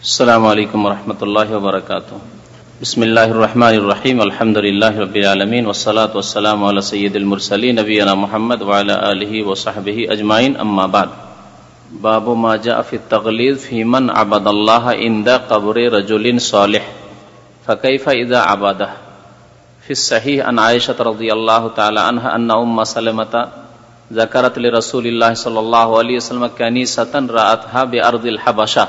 السلام علیکم ورحمۃ اللہ وبرکاتہ۔ بسم اللہ الرحمن الرحیم، الحمد للہ رب العالمین وسلاۃ والسلام علی سید المرسلین، نبینا محمد وعلی آلہ وصحبہ اجمعین، اما بعد۔ باب ما جاء فی التغلیظ فی من عبد اللہ عند قبر رجل صالح، فکیف اذا عبادہ فی الصحیح ان عائشہ رضی اللہ تعالی عنہ ان ام سلمتا ذکرت لرسول اللہ صلی اللہ علیہ وسلم کنیسة رأتها بارض الحبشہ۔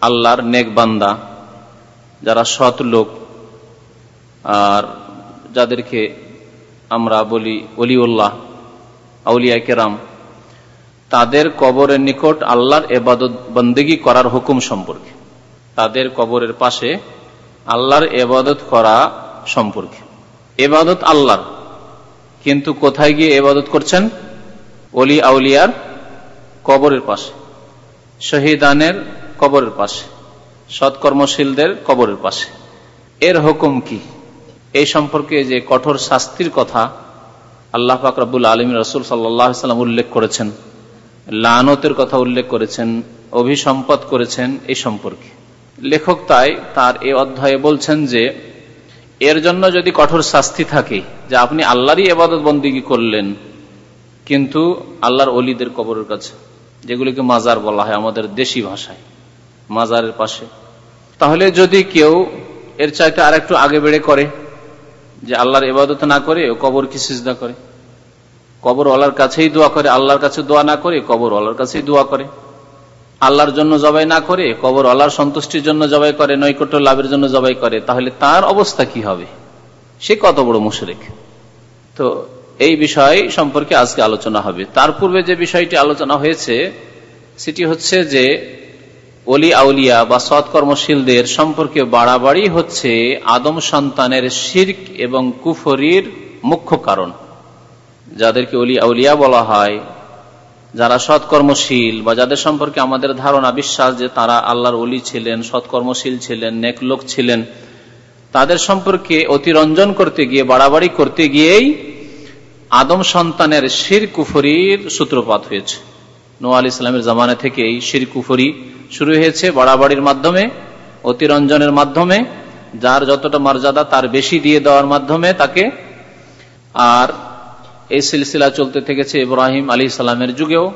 আল্লাহর নেকবান্দা যারা সৎ লোক, আর যাদেরকে আমরা বলি অলিউল্লাহ, আউলিয়া কেরাম, তাদের কবরের নিকট আল্লাহর এবাদত বন্দেগি করার হুকুম সম্পর্কে। তাদের কবরের পাশে আল্লাহর এবাদত করা সম্পর্কে। এবাদত আল্লাহর। কিন্তু কোথায় গিয়ে এবাদত করছেন? অলি আউলিয়ার কবরের পাশে। শহীদানের কবরের পাশে, সৎকর্মশীলদের কবরের পাশে। এর হুকুম কি? এই সম্পর্কে যে কঠোর শাস্তির কথা আল্লাহ ফাকরাবুল আলম রসুল সাল্লাম উল্লেখ করেছেন, লানতের কথা উল্লেখ করেছেন, অভিসম্পদ করেছেন এই সম্পর্কে। লেখক তাই তার এই অধ্যায়ে বলছেন যে, এর জন্য যদি কঠোর শাস্তি থাকে যে আপনি আল্লাহরই এবাদত বন্দিগি করলেন, কিন্তু আল্লাহর অলিদের কবরের কাছে, যেগুলিকে মাজার বলা হয় আমাদের দেশি ভাষায় মাজারের পাশে। তাহলে যদি কেউ এর চাইতে আর একটু আগে বেড়ে করে, যে আল্লাহর এবাদত না করে, ও কবর কি সিজদা করে? কবর ওলার কাছেই দোয়া করে, আল্লাহর কাছে দোয়া না করে, কবর ওলার কাছেই দোয়া করে। আল্লাহর জন্য জবাই না করে, কবর আল্লাহর সন্তুষ্টির জন্য জবাই করে, নৈকট্য লাভের জন্য জবাই করে, তাহলে তার অবস্থা কি হবে? সে কত বড় মুশরেক। তো এই বিষয় সম্পর্কে আজকে আলোচনা হবে। তার পূর্বে যে বিষয়টি আলোচনা হয়েছে, সেটি হচ্ছে যে অলি আউলিয়া বা সৎকর্মশীলদের সম্পর্কে বাড়াবাড়ি হচ্ছে আদম সন্তানের শির্ক এবং কুফরির মুখ্য কারণ। যাদেরকে অলি আউলিয়া বলা হয়, যারা সৎকর্মশীল বা যাদের সম্পর্কে আমাদের ধারণা, বিশ্বাস যে তারা আল্লাহর অলি ছিলেন সৎকর্মশীল ছিলেন, নেক লোক ছিলেন, তাদের সম্পর্কে অতিরঞ্জন করতে গিয়ে, বাড়াবাড়ি করতে গিয়েই আদম সন্তানের শির কুফরির সূত্রপাত হয়েছে। নো আল ইসলামের জামানা থেকে এই শির কুফরি শুরু হয়েছে বাড়াবাড়ির মাধ্যমে অতিরঞ্জনের মাধ্যমে, যার যতটা মর্যাদা তার বেশি দিয়ে দেওয়ার মাধ্যমে তাকে। আর এই সিলসিলা চলতে থেকেছে ইব্রাহিম আলী সালামের যুগেও।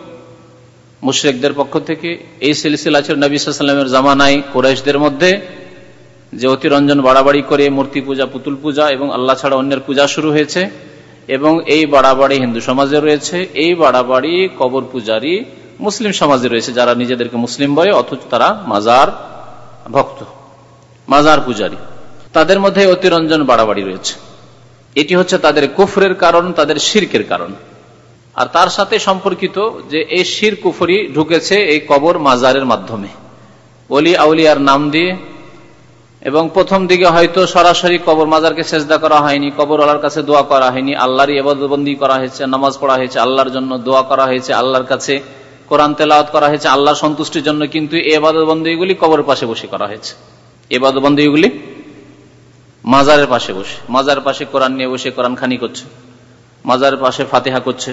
মুশ্রেকদের পক্ষ থেকে এই সিলসিলা ছিল নবী সাল্লামের জামানাই কোরাইশদের মধ্যে, যে অতিরঞ্জন বাড়াবাড়ি করে মূর্তি পূজা, পুতুল পূজা এবং আল্লাহ ছাড়া অন্যের পূজা শুরু হয়েছে। এবং এই বাড়াবাড়ি হিন্দু সমাজে রয়েছে, এই বাড়াবাড়ি কবর পূজারি মুসলিম সমাজে রয়েছে, যারা নিজেদেরকে মুসলিম বলে, অথচ তারা মাজার ভক্ত, মাজার পূজারি। তাদের মধ্যে অতিরঞ্জন বাড়াবাড়ি রয়েছে। এটি হচ্ছে তাদের কুফরের কারণ, তাদের শির্কের কারণ। আর তার সাথে সম্পর্কিত যে এই শির কুফরি ঢুকেছে এই কবর মাজারের মাধ্যমে। অলি আউলিয়ার নাম দিয়ে এবং প্রথম দিকে হয়তো সরাসরি কবর মাজারকে চেষ্টা করা হয়নি কবর আল্লাহর কাছে দোয়া করা হয়নি, আল্লাহরই এবাদবন্দি করা হয়েছে, নামাজ পড়া হয়েছে, আল্লাহর জন্য দোয়া করা হয়েছে, আল্লাহর কাছে কোরআন তেলাওয়াত করা হয়েছে, আল্লাহর সন্তুষ্টির জন্য কিন্তু এবাদবন্দিগুলি কবরের পাশে বসে করা হয়েছে। এবাদবন্দিগুলি মাজারের পাশে বসে মাজারের পাশে কোরআন নিয়ে বসে কোরআন খানি করছে, মাজারের পাশে ফাতেহা করছে,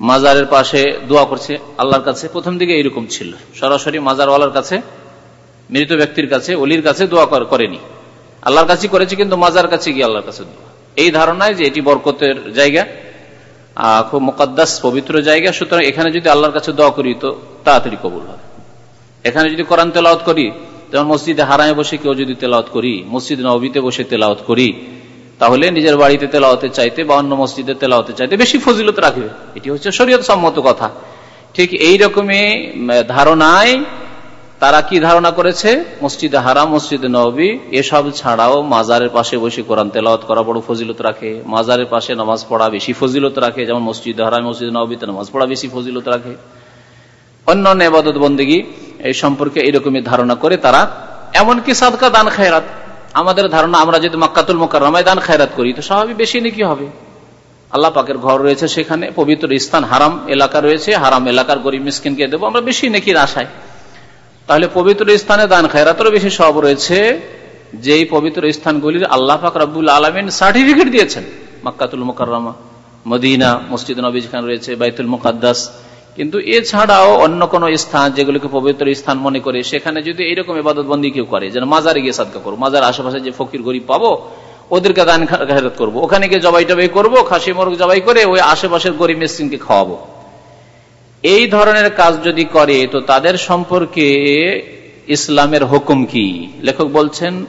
মাজারের পাশে দোয়া করছে, আল্লাহর কাছে প্রথম দিকে এইরকম ছিল, সরাসরি মাজারওয়ালার কাছে মৃত ব্যক্তির কাছে, অলির কাছে দোয়া করেনি। আল্লাহর কাছে করেছে, কিন্তু মাজার কাছে গিয়ে আল্লাহর কাছে দোয়া। এই ধারণায় যে এটি বরকতের জায়গা খুব মোকাদ্দাস, পবিত্র জায়গা, সুতরাং এখানে যদি আল্লাহর কাছে দোয়া করি, তো তাড়াতাড়ি কবুল হবে। এখানে যদি কোরআন তেলাওত করি, যেমন মসজিদে হারায় বসে কেউ যদি তেলাওত করি, মসজিদ নবীতে বসে তেলাওত করি, তাহলে নিজের বাড়িতে তেলাওতে চাইতে বা অন্য মসজিদে তেলাওতে চাইতে বেশি ফজিলত রাখবে। এটি হচ্ছে শরীয়ত সম্মত কথা। ঠিক এই রকমই ধারণায় তারা কি ধারণা করেছে? মসজিদে হারাম, মসজিদে নবী, এসব ছাড়াও মাজারের পাশে বসে কোরআন তেলাওয়াত করা বড় ফজিলত রাখে। মাজারের পাশে নামাজ পড়া বেশি ফজিলত রাখে। যেমন মসজিদে হারাম, মসজিদে নবীতে নামাজ পড়া বেশি ফজিলত রাখে। অন্যান্য এবাদত বন্দী এই সম্পর্কে এরকমই ধারণা করে তারা, এমনকি সাদকা দান খায়রাত। আমাদের ধারণা, আমরা যদি মাক্কাতুল মক্কাতুল মোকারমায় দান খায়রাত করি, তো স্বাভাবিক বেশি নাকি হবে? আল্লাহ পাকের ঘর রয়েছে সেখানে, পবিত্র স্থান, হারাম এলাকা রয়েছে, হারাম এলাকার গরিব মিসকিনকে দেবো, আমরা বেশি নাকি আশায়। তাহলে পবিত্র স্থানে দান খায়রাতেরও বেশি সব রয়েছে, যেই পবিত্র স্থানগুলির আল্লাহ পাক রব্বুল আলমিন সার্টিফিকেট দিয়েছেন। মাক্কাতুল মোকাররমা, মদিনা, মসজিদ নবী খান রয়েছে, বাইতুল মুকাদ্দাস। কিন্তু এছাড়াও অন্য কোন স্থান যেগুলোকে পবিত্র স্থান মনে করে, সেখানে যদি এইরকম ইবাদত বন্দি কেউ করে, যেন মাজারে গিয়ে সাদকা করব মাজার আশেপাশে যে ফকির গরিব পাবো, ওদেরকে দান খায়রাত করব। ওখানে গিয়ে জবাই টবাই করব খাসি মোরগ জবাই করে ওই আশেপাশের গরিব মিসকিনকে খাওয়াবো। এই ধরনের কাজ যদি করে, তো তাদের সম্পর্কে ইসলামের হুকুম কি? লেখক বলছেন,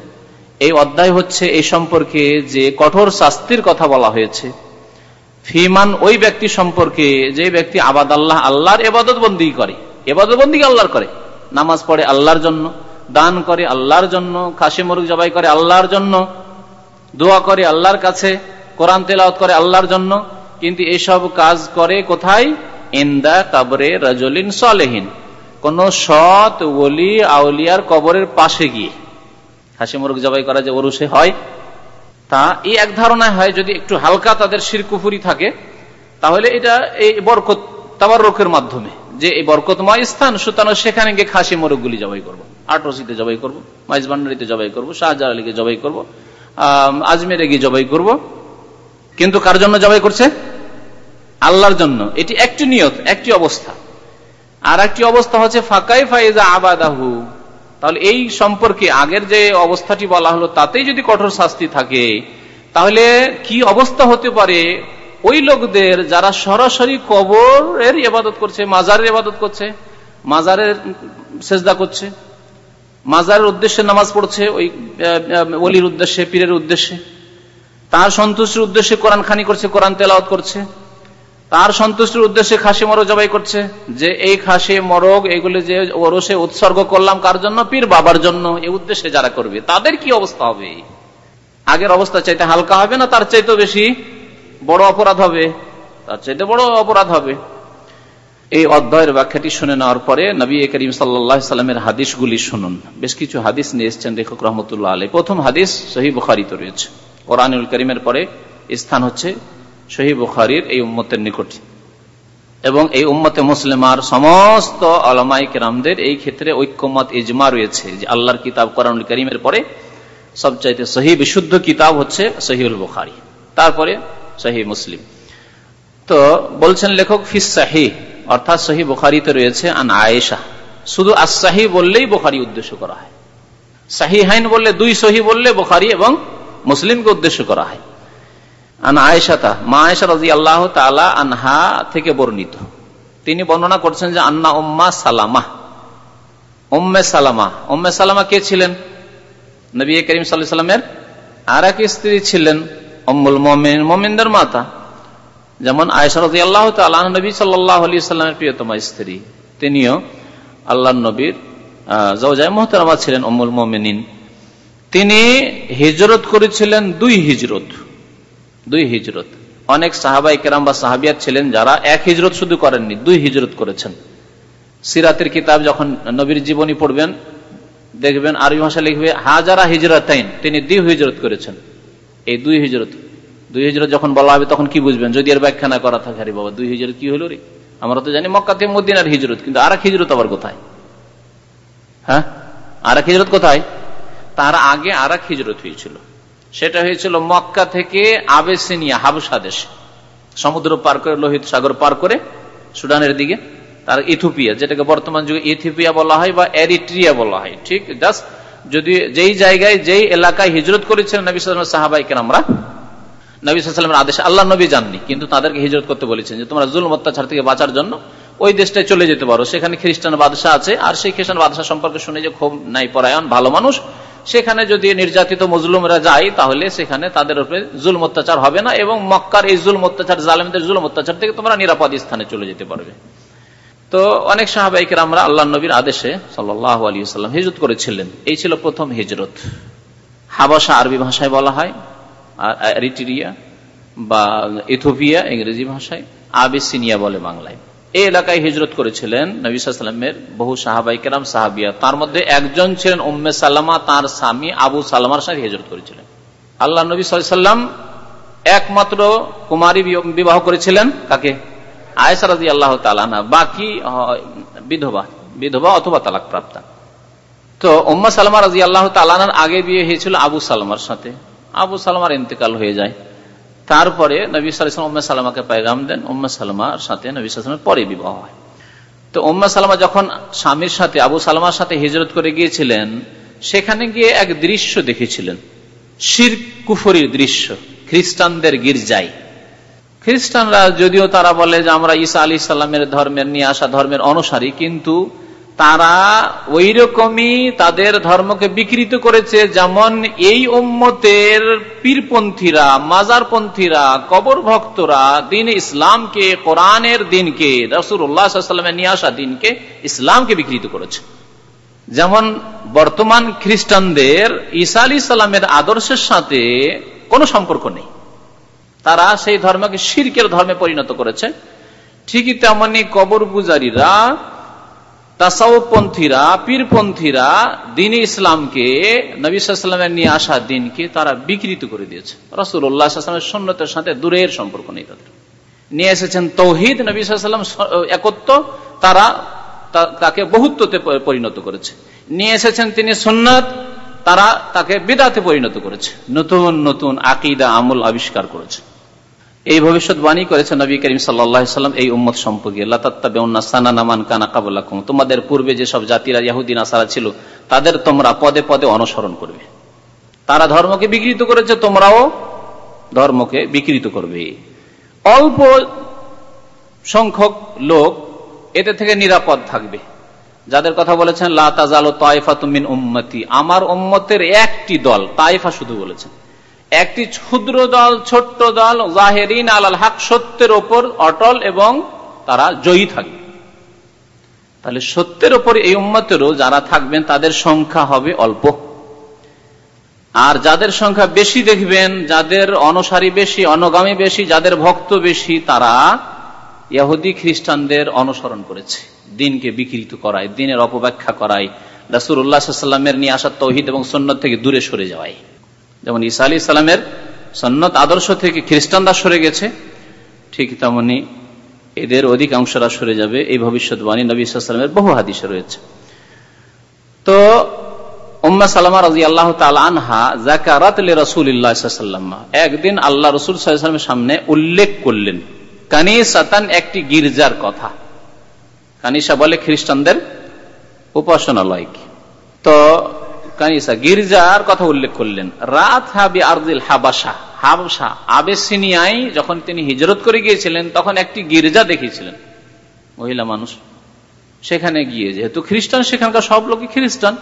এই অধ্যায় হচ্ছে এই সম্পর্কে যে কঠোর শাস্তির কথা বলা হয়েছে। ফিমান ওই ব্যক্তি সম্পর্কে যে ব্যক্তি আবাদ আল্লাহ, আল্লাহর এবাদত বন্দি করে, এবাদত বন্দি আল্লাহর করে, নামাজ পড়ে আল্লাহর জন্য, দান করে আল্লাহর জন্য, খাসি মুরগ জবাই করে আল্লাহর জন্য, দোয়া করে আল্লাহর কাছে, কোরআন তেলাওত করে আল্লাহর জন্য, কিন্তু এসব কাজ করে কোথায়? ইন্দা কাবরে রাজলিন সলেহীন। কোন সৎ ওলি আউলিয়ার কবরের পাশে গিয়ে। হাসি মুরগ জবাই করা যে ওরুষে হয়, তা এই এক ধারণায় হয়, যদি একটু হালকা তাদের শিরকুফুরি থাকে, তাহলে এটা এই বরকত তাবার রোকের মাধ্যমে, যে এই বরকতময় স্থান, সুতরাং সেখানে গিয়ে খাসি মোরগগুলি জবাই করব। আটরসিতে জবাই করব মাইজবান্ডারিতে জবাই করব শাহজাহালিকে জবাই করব আজমেরে গিয়ে জবাই করব। কিন্তু কার জন্য জবাই করছে? আল্লাহর জন্য। এটি একটি নিয়ত, একটি অবস্থা। আর একটি অবস্থা হচ্ছে ফাঁকাই ফাইজা আবাদাহু। তাহলে এই সম্পর্কে আগের যে অবস্থাটি বলা হলো, তাতেই যদি কঠোর শাস্তি থাকে, তাহলে কি অবস্থা হতে পারে? ওই লোকদের যারা সরাসরি কবরের ইবাদত করছে, মাজারের ইবাদত করছে, মাজারের সেজদা করছে, মাজারের উদ্দেশ্যে নামাজ পড়ছে, ওই অলির উদ্দেশ্যে, পীরের উদ্দেশ্যে, তার সন্তুষ্টির উদ্দেশ্যে কোরআন খানি করছে, কোরআন তেলাওত করছে তার সন্তুষ্টির উদ্দেশ্যে খাসি মরগ জবাই করছে। যে এই খাসি, মরগ, এগুলি যে ওরসে উৎসর্গ করলাম, কার জন্য? পীর বাবার জন্য। এই উদ্দেশ্যে যারা করবে, তাদের কি অবস্থা হবে? আগের অবস্থা চাইতে হালকা হবে না? তার চাইতে বেশি বড় অপরাধ হবে। তার চাইতে বড় অপরাধ হবে। এই অধ্যায়ের ব্যাখ্যাটি শুনে নেওয়ার পরে নবী করিম সাল্লামের হাদিসগুলি শুনুন। বেশ কিছু হাদিস নিয়ে এসছেন লেখক রহমতুল্লাহ আলী প্রথম হাদিস সহি বুখারিতে রয়েছে। কোরআনুল করিমের পরে স্থান হচ্ছে শহীদ বুখারির এই উম্মতের নিকট। এবং এই উম্মতে মুসলিমার সমস্ত আলমাই কেরামদের এই ক্ষেত্রে ঐক্যমত, ইজমা রয়েছে যে আল্লাহর কিতাব কোরআনুল করিমের পরে সবচাইতে সহি বিশুদ্ধ কিতাব হচ্ছে সহিউল বুখারি, তারপরে সহি মুসলিম। তো বলছেন লেখক, ফিস সাহি অর্থাৎ সহি বুখারিতে রয়েছে, আন আয়েশা। শুধু আসাহি বললেই বুখারি উদ্দেশ্য করা হয়। সাহি হাইন বললে, দুই সহি বললে বুখারি এবং মুসলিমকে উদ্দেশ্য করা হয়। আন আয়েশাতা, মা আয়েশা রাজি আল্লাহ তালা আনহা থেকে বর্ণিত। তিনি বর্ণনা করছেন যে, আন্না উম্মা সালামা। উম্মে সালামা। উম্মে সালামা কে ছিলেন? নবী করিম সাল্লামের আর এক স্ত্রী ছিলেন অম্মুল মমিন মমিনদের মাতা। যেমন আয়েশা রাজি আল্লাহ তালাহ নবী সাল্লাহ আলী সাল্লামের প্রিয়তমা স্ত্রী। তিনিও আল্লাহ নবীর জৌজায় মোহতারামা ছিলেন অম্মুল মমিনিন। তিনি হিজরত করেছিলেন দুই হিজরত। দুই হিজরত। অনেক সাহাবাই কেরাম বা সাহাবিয়াত ছিলেন যারা এক হিজরত শুধু করেননি, দুই হিজরত করেছেন। সিরাতের কিতাব যখন নবীর জীবনী পড়বেন, দেখবেন আরবি ভাষা লিখবে, হাজারা হিজরতাইন, তিনি দুই হিজরত করেছেন। এই দুই হিজরত দুই হিজরত যখন বলা হবে তখন কি বুঝবেন? যদি এর ব্যাখ্যা না করা থাকে, আরে বাবা, দুই হিজরত কি হলো রে? আমরা তো জানি মক্কা থেকে মদিনার হিজরত, কিন্তু আর এক হিজরত আবার কোথায়? হ্যাঁ? আর এক হিজরত কোথায়? তার আগে আর এক হিজরত হয়েছিল। সেটা হয়েছিল মক্কা থেকে আবেসিনিয়া, হাবসা দেশ। সমুদ্র পার করে, লোহিত সাগর পার করে সুডানের দিকে, তার ইথোপিয়া যেটাকে বর্তমান যুগে ইথিওপিয়া বলা হয় বা এরিট্রিয়া বলা হয়। ঠিক? জাস্ট যদি যেই জায়গায়, যেই এলাকায় হিজরত করেছিলেন নবী সাহাবাই কেরামরা, নবী সাল্লামের আদেশ আল্লাহ নবী জাননি, কিন্তু তাদেরকে হিজরত করতে বলেছেন যে, তোমরা জুল অত্যাচার থেকে বাঁচার জন্য ওই দেশটায় চলে যেতে পারো। সেখানে খ্রিস্টান বাদশাহ আছে, আর সেই খ্রিস্টান বাদশাহ সম্পর্কে শুনে যে, খুব নাই পরায়ণ ভালো মানুষ সেখানে যদি নির্যাতিত মজলুমরা যায়, তাহলে সেখানে তাদের উপরে জুলম অত্যাচার হবে না এবং মক্কার এই জুলম অত্যাচার, জালেমদের জুলম অত্যাচার থেকে তোমরা নিরাপদ স্থানে চলে যেতে পারবে। তো অনেক সাহাবাহিকের আমরা আল্লাহ নবীর আদেশে সাল্লাহ আলী সাল্লাম হিজরত করেছিলেন। এই ছিল প্রথম হিজরত। হাবাসা আরবি ভাষায় বলা হয়, আর বা ইথোপিয়া ইংরেজি ভাষায়, আবেসিনিয়া বলে বাংলায়। এই এলাকায় হিজরত করেছিলেন নবী সাল্লামের বহু সাহাবাই কেরাম, সাহাবিয়া। তার মধ্যে একজন ছিলেন উম্মে সাল্লামা তার স্বামী আবু সাল্লামার সাথে হিজরত করেছিলেন। আল্লাহ নবী সাল্লাম একমাত্র কুমারী বিবাহ করেছিলেন। কাকে? আয়সা রাজি আল্লাহ তালানা বাকি বিধবা বিধবা অথবা তালাক প্রাপ্তা তো উম্মা সালমা রাজি আল্লাহ তালানার আগে বিয়ে হয়েছিল আবু সালমার সাথে। আবু সালমার ইন্তেকাল হয়ে যায়। তারপরে নবী সালাম উম্মা সালামাকে পায়গাম দেন। উম্মা সালমার সাথে নবী সালামের পরে বিবাহ হয়। তো উম্মা সালমা যখন স্বামীর সাথে, আবু সালমার সাথে হিজরত করে গিয়েছিলেন, সেখানে গিয়ে এক দৃশ্য দেখেছিলেন। শির কুফরির দৃশ্য, খ্রিস্টানদের গির্জায়। খ্রিস্টানরা যদিও তারা বলে যে আমরা ঈসা আলী সাল্লামের ধর্মের নিয়ে আসা ধর্মের অনুসারী, কিন্তু তারা ওই রকমই তাদের ধর্মকে বিকৃত করেছে, যেমন এই উম্মতের পীরপন্থীরা, মাজারপন্থীরা কবর ভক্তরা দিন ইসলামকে, কোরআনের দিনকে রসুল্লাহামের নিয়ে আসা দিনকে ইসলামকে বিকৃত করেছে। যেমন বর্তমান খ্রিস্টানদের ঈসা আলী সাল্লামের আদর্শের সাথে কোনো সম্পর্ক নেই। তারা সেই ধর্মকে শিরকের ধর্মে পরিণত করেছে। ঠিকই তেমনি কবর পূজারীরা তাসাউপন্থীরা পীরপন্থীরা দিন ইসলামকে নবীলামের নিয়ে আসা দিনকে তারা বিকৃত করে দিয়েছে। রসুল উল্লাহামের সন্ন্যতের সাথে দূরের সম্পর্ক নেই তাদের। নিয়ে এসেছেন তৌহিদ, নবী সাল্লাম একত্ব, তারা তাকে বহুত্বতে পরিণত করেছে। নিয়ে এসেছেন তিনি সন্ন্যত তারা তাকে বিদাতে পরিণত করেছে। নতুন নতুন আকিদা, আমল আবিষ্কার করেছে। এই ভবিষ্যৎবাণী করেছে নবী করিম সাল্লাম এই উম্মত সম্পর্কে। তোমাদের পূর্বে যেসব জাতিরা ইয়াহুদ্দিন আসারা ছিল, তাদের তোমরা পদে পদে অনুসরণ করবে। তারা ধর্মকে বিকৃত করেছে, তোমরাও ধর্মকে বিকৃত করবে। অল্প সংখ্যক লোক এতে থেকে নিরাপদ থাকবে। যাদের কথা বলেছেন তাইফা তুমিন উম্মতি। আমার উম্মতের একটি দল, তাইফা শুধু বলেছেন। একটি ক্ষুদ্র দল, ছোট্ট দল, জাহেরিন আলাল হক, সত্যের ওপর অটল এবং তারা জয়ী থাকবে। তাহলে সত্যের ওপর এই উম্মতেরও যারা থাকবেন, তাদের সংখ্যা হবে অল্প। আর যাদের সংখ্যা বেশি দেখবেন, যাদের অনুসারী বেশি, অনগামী বেশি, যাদের ভক্ত বেশি, তারা ইহুদি খ্রিস্টানদের অনুসরণ করেছে। দিনকে বিকৃত করায়, দিনের অপব্যাখ্যা করায়। রাসুর উল্লাহামের নিয়ে আসা তৌহিদ এবং সন্ন্যত থেকে দূরে সরে যাওয়ায়। যেমন ঈসা আলী ইসলামের সন্ন্যত আদর্শ থেকে খ্রিস্টানরা সরে গেছে, ঠিক তেমনি এদের অধিকাংশরা সরে যাবে। এই ভবিষ্যৎবাণী নবী ইসলামের বহু হাদিসে রয়েছে। তো উম্মা সালামা রাজি আল্লাহ আনহা জাকারাত রসুল্লাহাম একদিন আল্লাহ রসুল সাল্লামের সামনে উল্লেখ করলেন, কানিসাতান একটি গির্জার কথা। কানিসা বলে খ্রিস্টানদের উপাসনালয়। তো কানিসা গির্জার কথা উল্লেখ করলেন। রাত হাবি আরদিল হাবাসা, হাবসা, আবেসিনিয়ায় যখন তিনি হিজরত করে গিয়েছিলেন, তখন একটি গির্জা দেখিয়েছিলেন মহিলা মানুষ। সেখানে গিয়ে, যেহেতু খ্রিস্টান, সেখানকার সব লোকই খ্রিস্টান।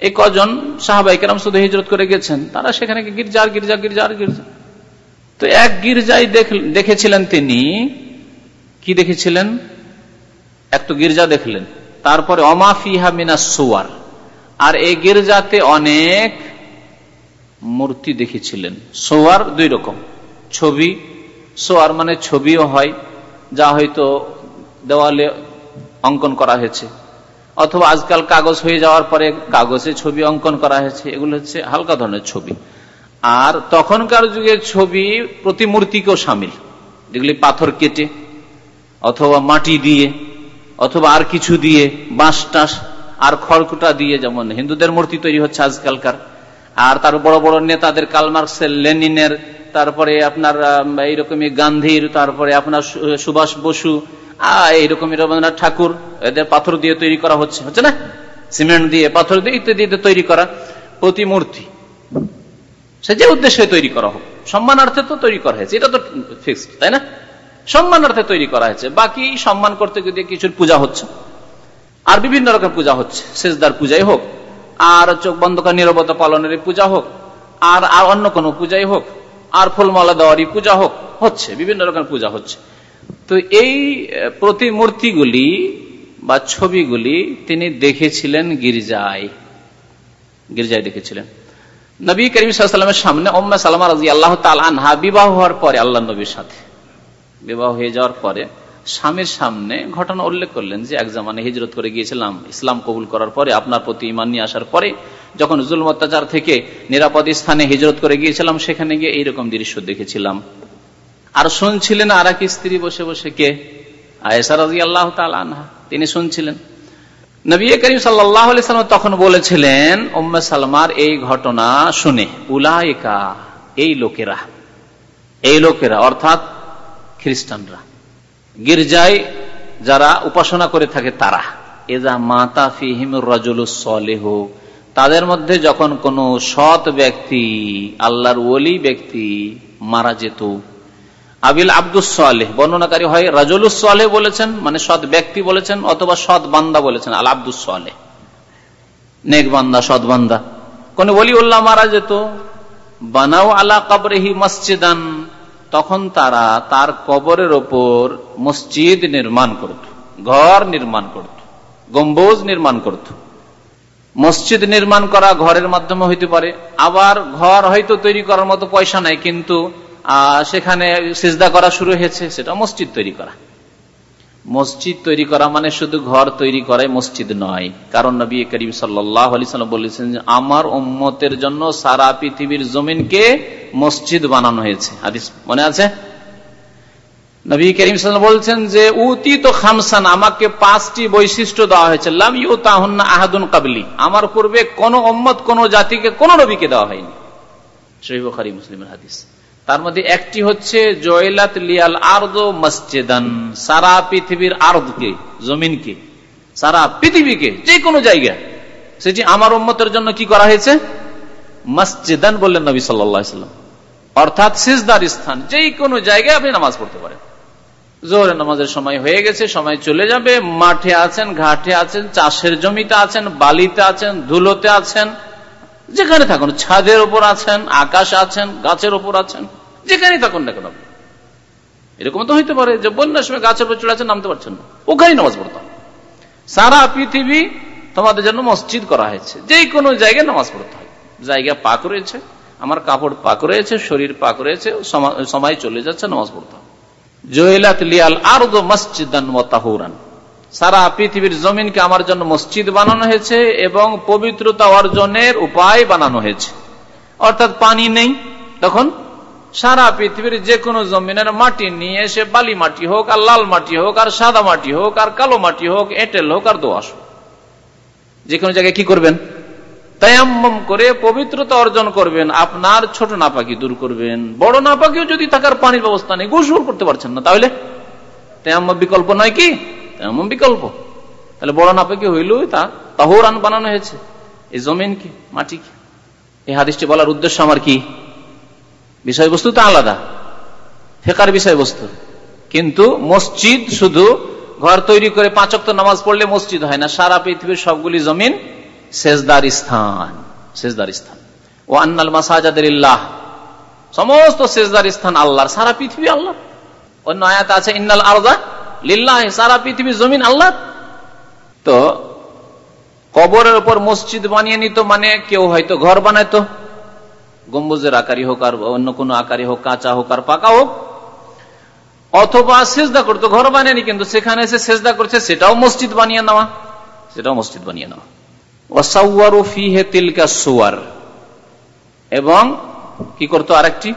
এই কজন সাহাবাই কেরাম শুধু হিজরত করে গেছেন, তারা সেখানে গির্জার গির্জা গির্জার গির্জা তো এক গির্জায় দেখেছিলেন তিনি, কি দেখেছিলেন? একটু গির্জা দেখলেন, তারপরে অমাফিহা মিনা সোয়ার। আর এই গির্জাতে অনেক মূর্তি দেখেছিলেন। সোয়ার দুই রকম। ছবি, সোয়ার মানে ছবিও হয়, যা হয়তো দেওয়ালে অঙ্কন করা হয়েছে। অথবা আজকাল কাগজ হয়ে যাওয়ার পরে কাগজে ছবি অঙ্কন করা হয়েছে। এগুলো হচ্ছে হালকা ধরনের ছবি। আর তখনকার যুগে ছবি প্রতিমূর্তিকেও সামিল। যেগুলি পাথর কেটে, অথবা মাটি দিয়ে, অথবা আর কিছু দিয়ে বাঁশ টাস আর খড়কুটা দিয়ে যেমন, হিন্দুদের মূর্তি তৈরি হচ্ছে আজকালকার। আর তার বড় বড় নেতাদের কালমার্কসের লেনিনের, তারপরে আপনার এইরকমই গান্ধীর, তারপরে আপনার সুভাষ বসু এইরকমই রবীন্দ্রনাথ ঠাকুর, এদের পাথর দিয়ে তৈরি করা হচ্ছে। হচ্ছে না? সিমেন্ট দিয়ে, পাথর দিয়ে ইত্যাদি তৈরি করা প্রতিমূর্তি। সে যে উদ্দেশ্যে তৈরি করা হোক, সম্মানার্থে তো তৈরি করা হয়েছে, এটা তো ফিক্সড তাই না? সম্মানার্থে তৈরি করা হয়েছে। বাকি সম্মান করতে যদি কিছুর পূজা হচ্ছে। আর বিভিন্ন রকম পূজা হচ্ছে। শেষদার পূজাই হোক, আর চোখ বন্ধ করা নিরবতা পালনের পূজা হোক, আর আর অন্য কোনো পূজাই হোক, আর ফুলমালা দেওয়ারই পূজা হোক, হচ্ছে, বিভিন্ন রকম পূজা হচ্ছে। তো এই প্রতিমূর্তিগুলি বা ছবিগুলি তিনি দেখেছিলেন গির্জায়। গির্জায় দেখেছিলেন। নবী করিম সাল্লামের সামনে ওম্মা সালামা রাজি আল্লাহ তাল আনহা বিবাহ হওয়ার পরে আল্লাহ নবীর সাথে। বিবাহ হয়ে যাওয়ার পরে স্বামীর সামনে ঘটনা উল্লেখ করলেন যে এক জামানে হিজরত করে গিয়েছিলাম, ইসলাম কবুল করার পরে আপনার প্রতি ইমান নিয়ে আসার পরে যখন জুল অত্যাচার থেকে নিরাপদ স্থানে হিজরত করে গিয়েছিলাম, সেখানে গিয়ে এইরকম দৃশ্য দেখেছিলাম। আর শুনছিলেন আর এক স্ত্রী বসে বসে কে? আল্লাহ আনহা। তিনি শুনছিলেন। নবী করিম সাল্লাম তখন বলেছিলেন সালমার এই ঘটনা শুনে উলায়িকা এই লোকেরা এই লোকেরা, অর্থাৎ খ্রিস্টানরা গির্জায় যারা উপাসনা করে থাকে তারা। এজা মাতা ফিহিম রজুলুসলেহ তাদের মধ্যে যখন কোন সৎ ব্যক্তি, আল্লাহর ওলি ব্যক্তি মারা যেত, আবিল আব্দুসালেহ বর্ণনাকারী হয় রাজুলুসালেহ বলেছেন মানে সৎ ব্যক্তি বলেছেন অথবা সৎ বান্দা বলেছেন, আল আব্দুসালেহ নেক বান্দা, সৎ বান্দা। কোন বলি উল্লাহ মারা যেত, বানাও আলা কবরেহি মসজিদান। তখন তারা তার কবরের ওপর মসজিদ নির্মাণ করত, ঘর নির্মাণ করত, গম্বুজ নির্মাণ করত। মসজিদ নির্মাণ করা ঘরের মাধ্যমে হইতে পারে, আবার ঘর হয়তো তৈরি করার মতো পয়সা নাই, কিন্তু সেখানে সিজদা করা শুরু হয়েছে, সেটা মসজিদ তৈরি করা। মসজিদ তৈরি করা মানে শুধু ঘর তৈরি করাই মসজিদ নয়। কারণ নবী করিম সাল্লাম বলেছেন আমার উম্মতের জন্য সারা পৃথিবীর জমিনকে মসজিদ বানানো হয়েছে। হাদিস মনে আছে? নবী করিম বলছেন যে উতি তো খামসান আমাকে পাঁচটি বৈশিষ্ট্য দেওয়া হয়েছে। লাম ইউ তাহন্না আহাদুন কাবলি। আমার পূর্বে কোন উম্মত কোন জাতিকে কোন নবীকে দেওয়া হয়নি। শহীদ মুসলিমের হাদিস। তার মধ্যে একটি হচ্ছে, জয়লাত লিয়াল আর্দ মসজিদান। সারা পৃথিবীর আর্দকে, জমিনকে, সারা পৃথিবীকে যে কোনো জায়গা সেটি আমার উম্মতের জন্য কি করা হয়েছে? মসজিদান বললেন নবী সাল্লাম। অর্থাৎ সিজদার স্থান যে কোনো জায়গায় আপনি নামাজ পড়তে পারেন। জোহরের নামাজের সময় হয়ে গেছে, সময় চলে যাবে। মাঠে আছেন, ঘাটে আছেন, চাষের জমিতে আছেন, বালিতে আছেন, ধুলোতে আছেন, যেখানে থাকুন, ছাদের উপর আছেন, আকাশ আছেন, গাছের উপর আছেন। যেখানে থাকুন না কেন এরকম তো হইতে পারে যে বন্যার সময় গাছের উপর আছেন নামতে পারছেন না। ওখানেই নামাজ পড়তাম সারা পৃথিবী তোমাদের জন্য মসজিদ করা হয়েছে। যে কোনো জায়গায় নামাজ পড়তে হয়। জায়গা পাক রয়েছে, আমার কাপড় পাক রয়েছে, শরীর পাক রয়েছে সময় চলে যাচ্ছে, নামাজ পড়তে হবে। জয়েলাত লিয়াল আর মসজিদান তাহুরান। সারা পৃথিবীর জমিনকে আমার জন্য মসজিদ বানানো হয়েছে এবং পবিত্রতা অর্জনের উপায় বানানো হয়েছে। অর্থাৎ পানি নেই। তখন সারা পৃথিবীর যে কোনো জমিনের মাটি নিয়ে এসে বালি মাটি হোক, আর লাল মাটি হোক, আর সাদা মাটি হোক, আর কালো মাটি হোক, এঁটেল হোক, আর দোয়াশ হোক। যে কোনো জায়গায় কি করবেন? তায়াম্মম করে পবিত্রতা অর্জন করবেন, আপনার ছোট নাপাকি দূর করবেন। বড় নাপাকিও যদি থাকার পানির ব্যবস্থা নেই, গোসল করতে পারছেন না, তাহলে? তায়াম্ম বিকল্প নয় কি? এমন বিকল্প। তাহলে বড় নাপাকি হইল তা তাহরান বানানো হয়েছে। এই জমিনকে, মাটিকে। এই হাদিসটি বলার উদ্দেশ্য আমার কি? বিষয়বস্তু তো আলাদা। ফেকার বিষয়বস্তু। কিন্তু মসজিদ শুধু ঘর তৈরি করে পাঁচক্ত নামাজ পড়লে মসজিদ হয় না। সারা পৃথিবীর সবগুলি জমিন শেষদার স্থান শেষদার স্থান। ও আন্নাল মাসাজাদের সমস্ত শেষদার স্থান আল্লাহর, সারা পৃথিবী আল্লাহ অন্য আয়াত আছে, ইন্নাল আরদা লিল্লাহ সারা পৃথিবীর জমিন আল্লাহ তো কবরের উপর মসজিদ বানিয়ে নিত মানে কেউ হয়তো ঘর বানাইতো। গম্বুজের আকারই হোক আর অন্য কোন আকারই হোক, কাঁচা হোক আর পাকা হোক, অথবা সেজদা করতো, ঘর বানিয়ে কিন্তু সেখানে এসে সেজদা করছে, সেটাও মসজিদ বানিয়ে নেওয়া, সেটাও মসজিদ বানিয়ে নেওয়া। এবং কি করতো আরেকটি?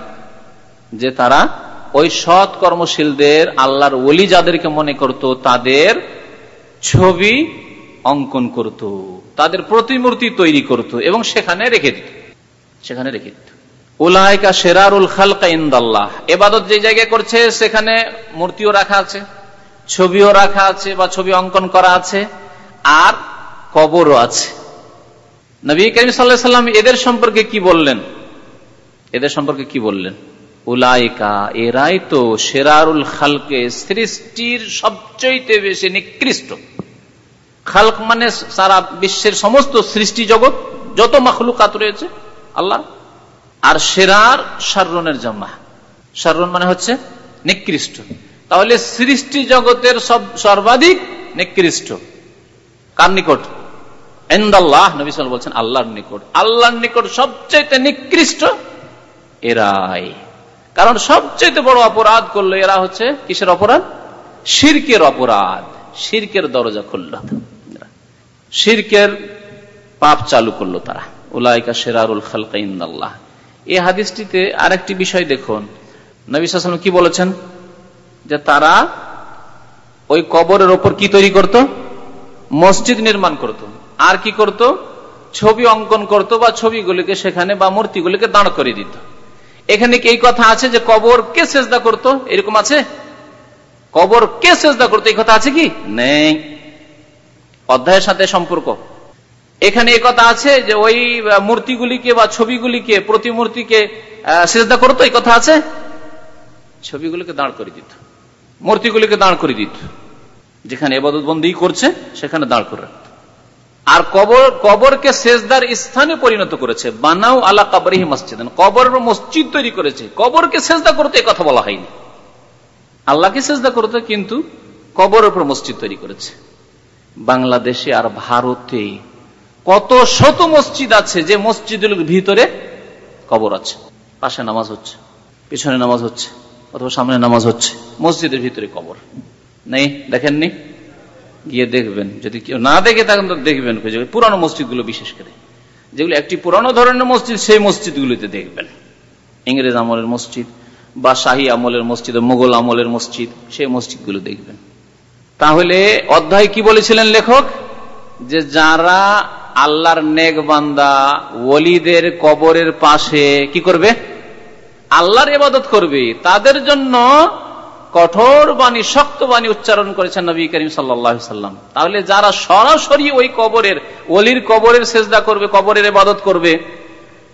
যে তারা ওই সৎ কর্মশীলদের, আল্লাহর ওলি যাদেরকে মনে করত, তাদের ছবি অঙ্কন করত, তাদের প্রতিমূর্তি তৈরি করত এবং সেখানে রেখে দিত। সেখানে রেখে দিত। উলায়কা শেরারুল খালকা ইন্দাল্লাহ। এবাদত যে জায়গায় করছে, সেখানে মূর্তিও রাখা আছে, ছবিও রাখা আছে বা ছবি অঙ্কন করা আছে, আর কবরও আছে। নবী করিম সাল্লাহ সাল্লাম এদের সম্পর্কে কি বললেন? এদের সম্পর্কে কি বললেন? উলাইকা, এরাই তো সেরারুল খালকে সৃষ্টির সবচেয়ে বেশি নিকৃষ্ট। খালক মানে সারা বিশ্বের সমস্ত সৃষ্টি জগৎ, যত মাখলুকাত রয়েছে আল্লাহ আর সেরার সারনের জামা সারন মানে হচ্ছে নিকৃষ্ট। তাহলে সৃষ্টি জগতের সব, সর্বাধিক নিকৃষ্ট। কার নিকট? এন্দাল্লাহ নবিসাল বলছেন, আল্লাহর নিকট। আল্লাহর নিকট সবচেয়ে নিকৃষ্ট এরাই। কারণ সবচেয়ে বড় অপরাধ করল এরা হচ্ছে কিসের অপরাধ? শিরকের অপরাধ। শিরকের দরজা খুলল। শিরকের পাপ চালু করল তারা। উলাইকা শেরারুল খালকা ইন্দাল্লাহ এই হাদিসটিতে আরেকটি বিষয় দেখুন। নবী কি বলেছেন? যে তারা ওই কবরের ওপর কি তৈরি করত? মসজিদ নির্মাণ করত। আর কি করত? ছবি অঙ্কন করত বা ছবিগুলিকে সেখানে বা মূর্তিগুলিকে দাঁড় করে দিত। এখানে কি এই কথা আছে যে কবর কে চেষ্টা করত? এরকম আছে? কবর কে চেষ্টা করতো? এই কথা আছে কি? নেই। অধ্যায়ের সাথে সম্পর্ক। এখানে কথা আছে যে ওই মূর্তিগুলিকে বা ছবিগুলিকে, প্রতিমূর্তিকে চেষ্টা করতো এই কথা আছে? ছবিগুলিকে দাঁড় করে দিত। মূর্তিগুলিকে দাঁড় করে দিত। যেখানে এবাদত বন্দী করছে, সেখানে দাঁড় করে আর কবর, কবরকে শেষদার স্থানে পরিণত করেছে। বানাও আলা কাবরিহি মসজিদ কবর মসজিদ তৈরি করেছে। কবরকে শেষদা করতে কথা বলা হয়নি। আল্লাহকে চেষ্টা করতে কিন্তু কবর উপর মসজিদ তৈরি করেছে। বাংলাদেশে আর ভারতে কত শত মসজিদ আছে যে মসজিদগুলোর ভিতরে কবর আছে। পাশে নামাজ হচ্ছে, পিছনে নামাজ হচ্ছে, অথবা সামনে নামাজ হচ্ছে। মসজিদের ভিতরে কবর। নেই? দেখেননি? গিয়ে দেখবেন। যদি কেউ না দেখে তখন তো দেখবেন। পুরানো মসজিদগুলো বিশেষ করে। যেগুলো একটি পুরানো ধরনের মসজিদ, সেই মসজিদগুলিতে দেখবেন। ইংরেজ আমলের মসজিদ বা শাহী আমলের মসজিদ, মোগল আমলের মসজিদ, সেই মসজিদগুলো দেখবেন। তাহলে অধ্যায় কি বলেছিলেন লেখক? যে যারা আল্লাহর নেক বান্দা ওলিদের কবরের পাশে কি করবে? আল্লাহর ইবাদত করবে। তাদের জন্য কঠোর বাণী, শক্ত বাণী উচ্চারণ করেছেন নবী করিম সাল্লাম। তাহলে যারা সরাসরি ওই কবরের, ওলির কবরের সেজদা করবে, কবরের ইবাদত করবে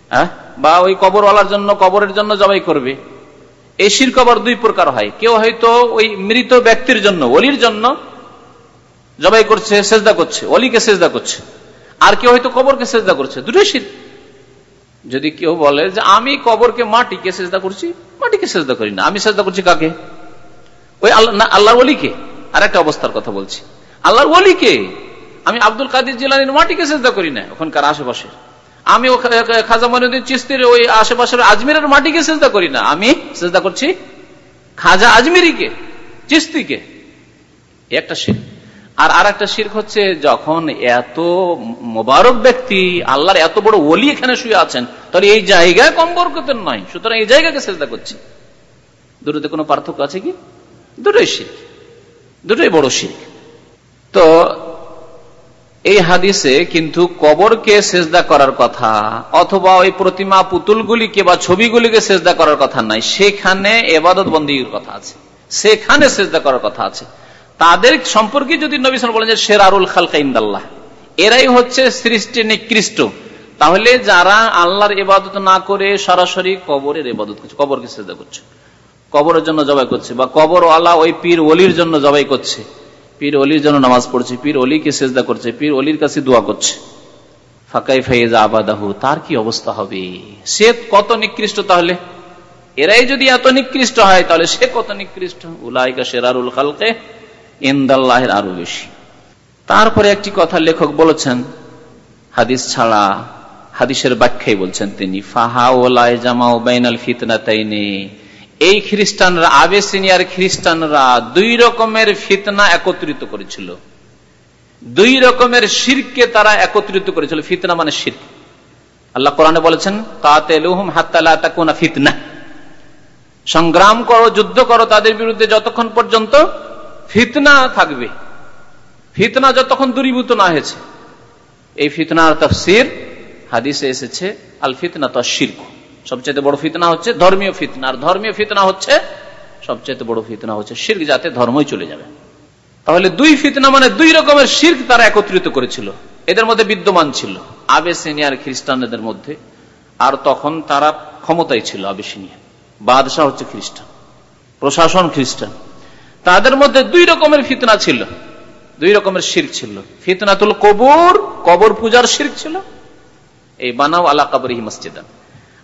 হ্যাঁ? বা ওই কবরওয়ালার জন্য, কবরের জন্য জবাই করবে। এই শির কবর দুই প্রকার হয়। কেউ হয়তো ওই মৃত ব্যক্তির জন্য অলির জন্য জবাই করছে, সেজদা করছে অলিকে সেজদা করছে। আর কেউ হয়তো কবরকে সেজদা করছে, দুটোই শির। যদি কেউ বলে যে আমি কবরকে মাটিকে সেজদা করছি, মাটিকে সেজদা করি না। আমি সেজদা করছি কাকে? ওই আল্লাহ আল্লাহর অলিকে আর একটা অবস্থার কথা বলছি। আল্লাহর অলিকে আমি আব্দুল কাদির জিলানির মাটিকে সেজদা করি না, ওখানকার আশেপাশে। আমি খাজা মনুদ্দিন চিস্তির ওই আশেপাশের আজমিরের মাটিকে চেষ্টা করি না। আমি চেষ্টা করছি খাজা আজমিরিকে, চিস্তিকে। একটা শির। আর আর একটা শির হচ্ছে যখন এত মোবারক ব্যক্তি আল্লাহর এত বড় ওলি এখানে শুয়ে আছেন, তাহলে এই জায়গায় কম বরকতের নয় সুতরাং এই জায়গাকে চেষ্টা করছি। দুটোতে কোনো পার্থক্য আছে কি? দুটোই শির দুটোই বড় শির তো এই হাদিসে কিন্তু কবরকে সেজদা করার কথা, অথবা ওই প্রতিমা পুতুলগুলিকে বা ছবিগুলিকে সেজদা করার কথা নাই। সেখানে এবাদত বন্দীর কথা আছে। সেখানে সেজদা করার কথা আছে। তাদের সম্পর্কে যদি নবীন বলেন যে শেরারুল খালকা ইন্দাল্লাহ, এরাই হচ্ছে সৃষ্টি নিকৃষ্ট, তাহলে যারা আল্লাহর ইবাদত না করে সরাসরি কবরের ইবাদত করছে, কবরকে সেজদা করছে, কবরের জন্য জবাই করছে বা কবর আল্লাহ ওই পীর অলির জন্য জবাই করছে, পীর অলির জন্য নামাজ পড়ছে, পীর অলিকে সেজদা করছে, পীর অলির কাছে দোয়া করছে। ফাঁকাই ফাইজ আবাদাহু, তার কি অবস্থা হবে? সে কত নিকৃষ্ট তাহলে? এরাই যদি এত নিকৃষ্ট হয়, তাহলে সে কত নিকৃষ্ট? উলাইকা শেরারুল খালকে ইন্দাল্লাহের আরও বেশি। তারপরে একটি কথা লেখক বলেছেন, হাদিস ছাড়া হাদিসের ব্যাখ্যাই বলছেন তিনি, ফাহা ওলায় জামাও বাইনাল ফিতনা তাইনে এই খ্রিস্টানরা আবেসিনিয়ার খ্রিস্টানরা দুই রকমের ফিতনা একত্রিত করেছিল। দুই রকমের শিরকে তারা একত্রিত করেছিল। ফিতনা মানে শির। আল্লাহ কোরআনে বলেছেন হাত্তালা ফিতনা। সংগ্রাম করো, যুদ্ধ করো তাদের বিরুদ্ধে যতক্ষণ পর্যন্ত ফিতনা থাকবে। ফিতনা যতক্ষণ দূরীভূত না হয়েছে। এই ফিতনার তফসির হাদিসে এসেছে আল ফিতনা তো শির্ক সবচেয়ে বড় ফিতনা হচ্ছে ধর্মীয় ফিতনা। আর ধর্মীয় ফিতনা হচ্ছে, সবচেয়ে বড় ফিতনা হচ্ছে শির্ক, যাতে ধর্মই চলে যাবে। তাহলে দুই ফিতনা মানে দুই রকমের শির্ক তারা একত্রিত করেছিল। এদের মধ্যে বিদ্যমান ছিল। আবেসিনিয়ার খ্রিস্টানদের মধ্যে। আর তখন তারা ক্ষমতায় ছিল আবেসিনিয়া। বাদশাহ হচ্ছে খ্রিস্টান। প্রশাসন খ্রিস্টান। তাদের মধ্যে দুই রকমের ফিতনা ছিল। দুই রকমের শির ছিল। ফিতনাতুল কবর কবর পূজার শির ছিল। এই বানাও আলা কাবরি মসজিদান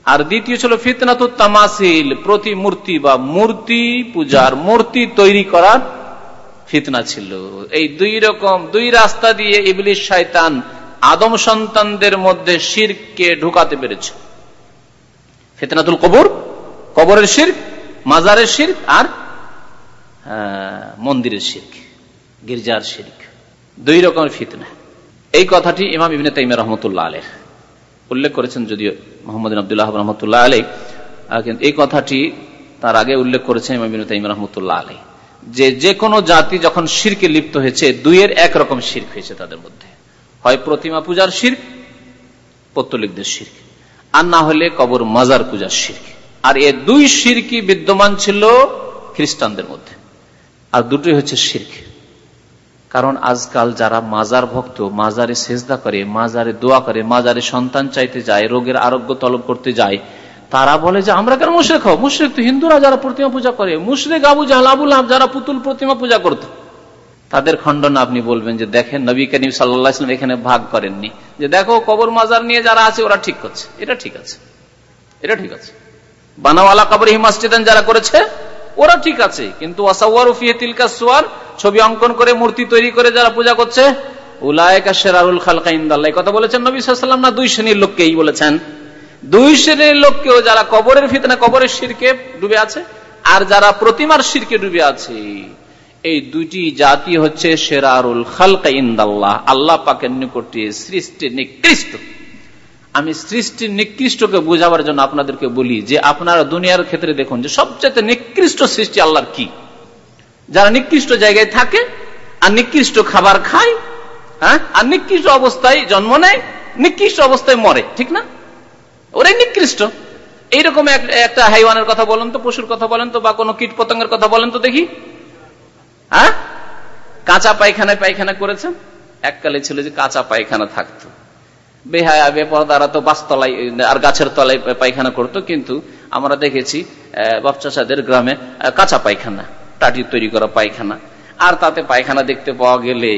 আর দ্বিতীয় ছিল ফিতনাত তামাসিল প্রতিমূর্তি বা মূর্তি পূজার মূর্তি তৈরি করার ফিতনা ছিল। এই দুই রকম, দুই রাস্তা দিয়ে ইবলিশ শয়তান আদম সন্তানদের মধ্যে শিরকে ঢুকাতে পেরেছে। ফিতনাতুল কবর, কবরের শির মাজারের শির আর মন্দিরের শির্ক, গির্জার শির্ক, দুই রকমের ফিতনা। এই কথাটি ইমাম ইবিন তাইম রহমতুল্লাহ আলের উল্লেখ করেছেন যদিও মোহাম্মদ আবদুল্লাহ রহমতুল্লাহ আলী কিন্তু এই কথাটি তার আগে উল্লেখ করেছেন ইমাম ইবিন তাইম রহমতুল্লাহ আলী যে যে কোনো জাতি যখন শিরকে লিপ্ত হয়েছে, দুইয়ের এক রকম শির্ক হয়েছে তাদের মধ্যে। হয় প্রতিমা পূজার শির্ক, পত্তলিকদের শির্ক, আর না হলে কবর মাজার পূজার শির্ক। আর এ দুই শিরকি বিদ্যমান ছিল খ্রিস্টানদের মধ্যে। আর দুটোই হচ্ছে শির্ক। কারণ আজকাল যারা মাজার ভক্ত, মাজারে সেজদা করে, মাজারে দোয়া করে, মাজারে সন্তান চাইতে যায়, রোগের আরোগ্য তলব করতে যায়, তারা বলে যে, আমরা কেন মুশ্রেক হব? মুশ্রেক তো হিন্দুরা যারা প্রতিমা পূজা করে, মুশ্রেক আবু জাহাল আবুল যারা পুতুল প্রতিমা পূজা করত, তাদের খণ্ডন আপনি বলবেন যে, দেখেন নবী করিম সাল্লাম এখানে ভাগ করেননি। যে, দেখো, কবর মাজার নিয়ে যারা আছে, ওরা ঠিক করছে। এটা ঠিক আছে। এটা ঠিক আছে। বানাওয়ালা কবর হিমাস্টেদান যারা করেছে ওরা ঠিক আছে, কিন্তু ছবি অঙ্কন করে মূর্তি তৈরি করে যারা পূজা করছে কথা বলেছেন নবী সাল্লাম না দুই শ্রেণির লোককেই বলেছেন? দুই শ্রেণির লোককেও যারা কবরের ফিতনা, কবরের শিরকে ডুবে আছে, আর যারা প্রতিমার শিরকে ডুবে আছে, এই দুইটি জাতি হচ্ছে শেরারুল খালকা ইন্দাল্লাহ। আল্লাহ পাকের নিকটে সৃষ্টি নিকৃষ্ট আমি সৃষ্টির নিকৃষ্টকে বোঝাবার জন্য আপনাদেরকে বলি যে আপনারা দুনিয়ার ক্ষেত্রে দেখুন যে সবচেয়ে নিকৃষ্ট সৃষ্টি আল্লাহর কি? যারা নিকৃষ্ট জায়গায় থাকে আর নিকৃষ্ট খাবার খায় হ্যাঁ? আর নিকৃষ্ট অবস্থায় জন্ম নেয়, নিকৃষ্ট অবস্থায় মরে, ঠিক না? ওরাই নিকৃষ্ট। এইরকম একটা হাইওয়ানের কথা বলেন তো, পশুর কথা বলেন তো, বা কোনো কীট পতঙ্গের কথা বলেন তো দেখি। হ্যাঁ? কাঁচা পায়খানায় পায়খানা করেছেন? এককালে ছিল যে কাঁচা পায়খানা থাকতো। বেহায়া বেপরদারা তো বাসতলায় আর গাছের তলায় পায়খানা করতো, কিন্তু আমরা দেখেছি বাপচাষাদের গ্রামে কাঁচা পায়খানা টাটি তৈরি করা পায়খানা। আর তাতে পায়খানা দেখতে পাওয়া গেলে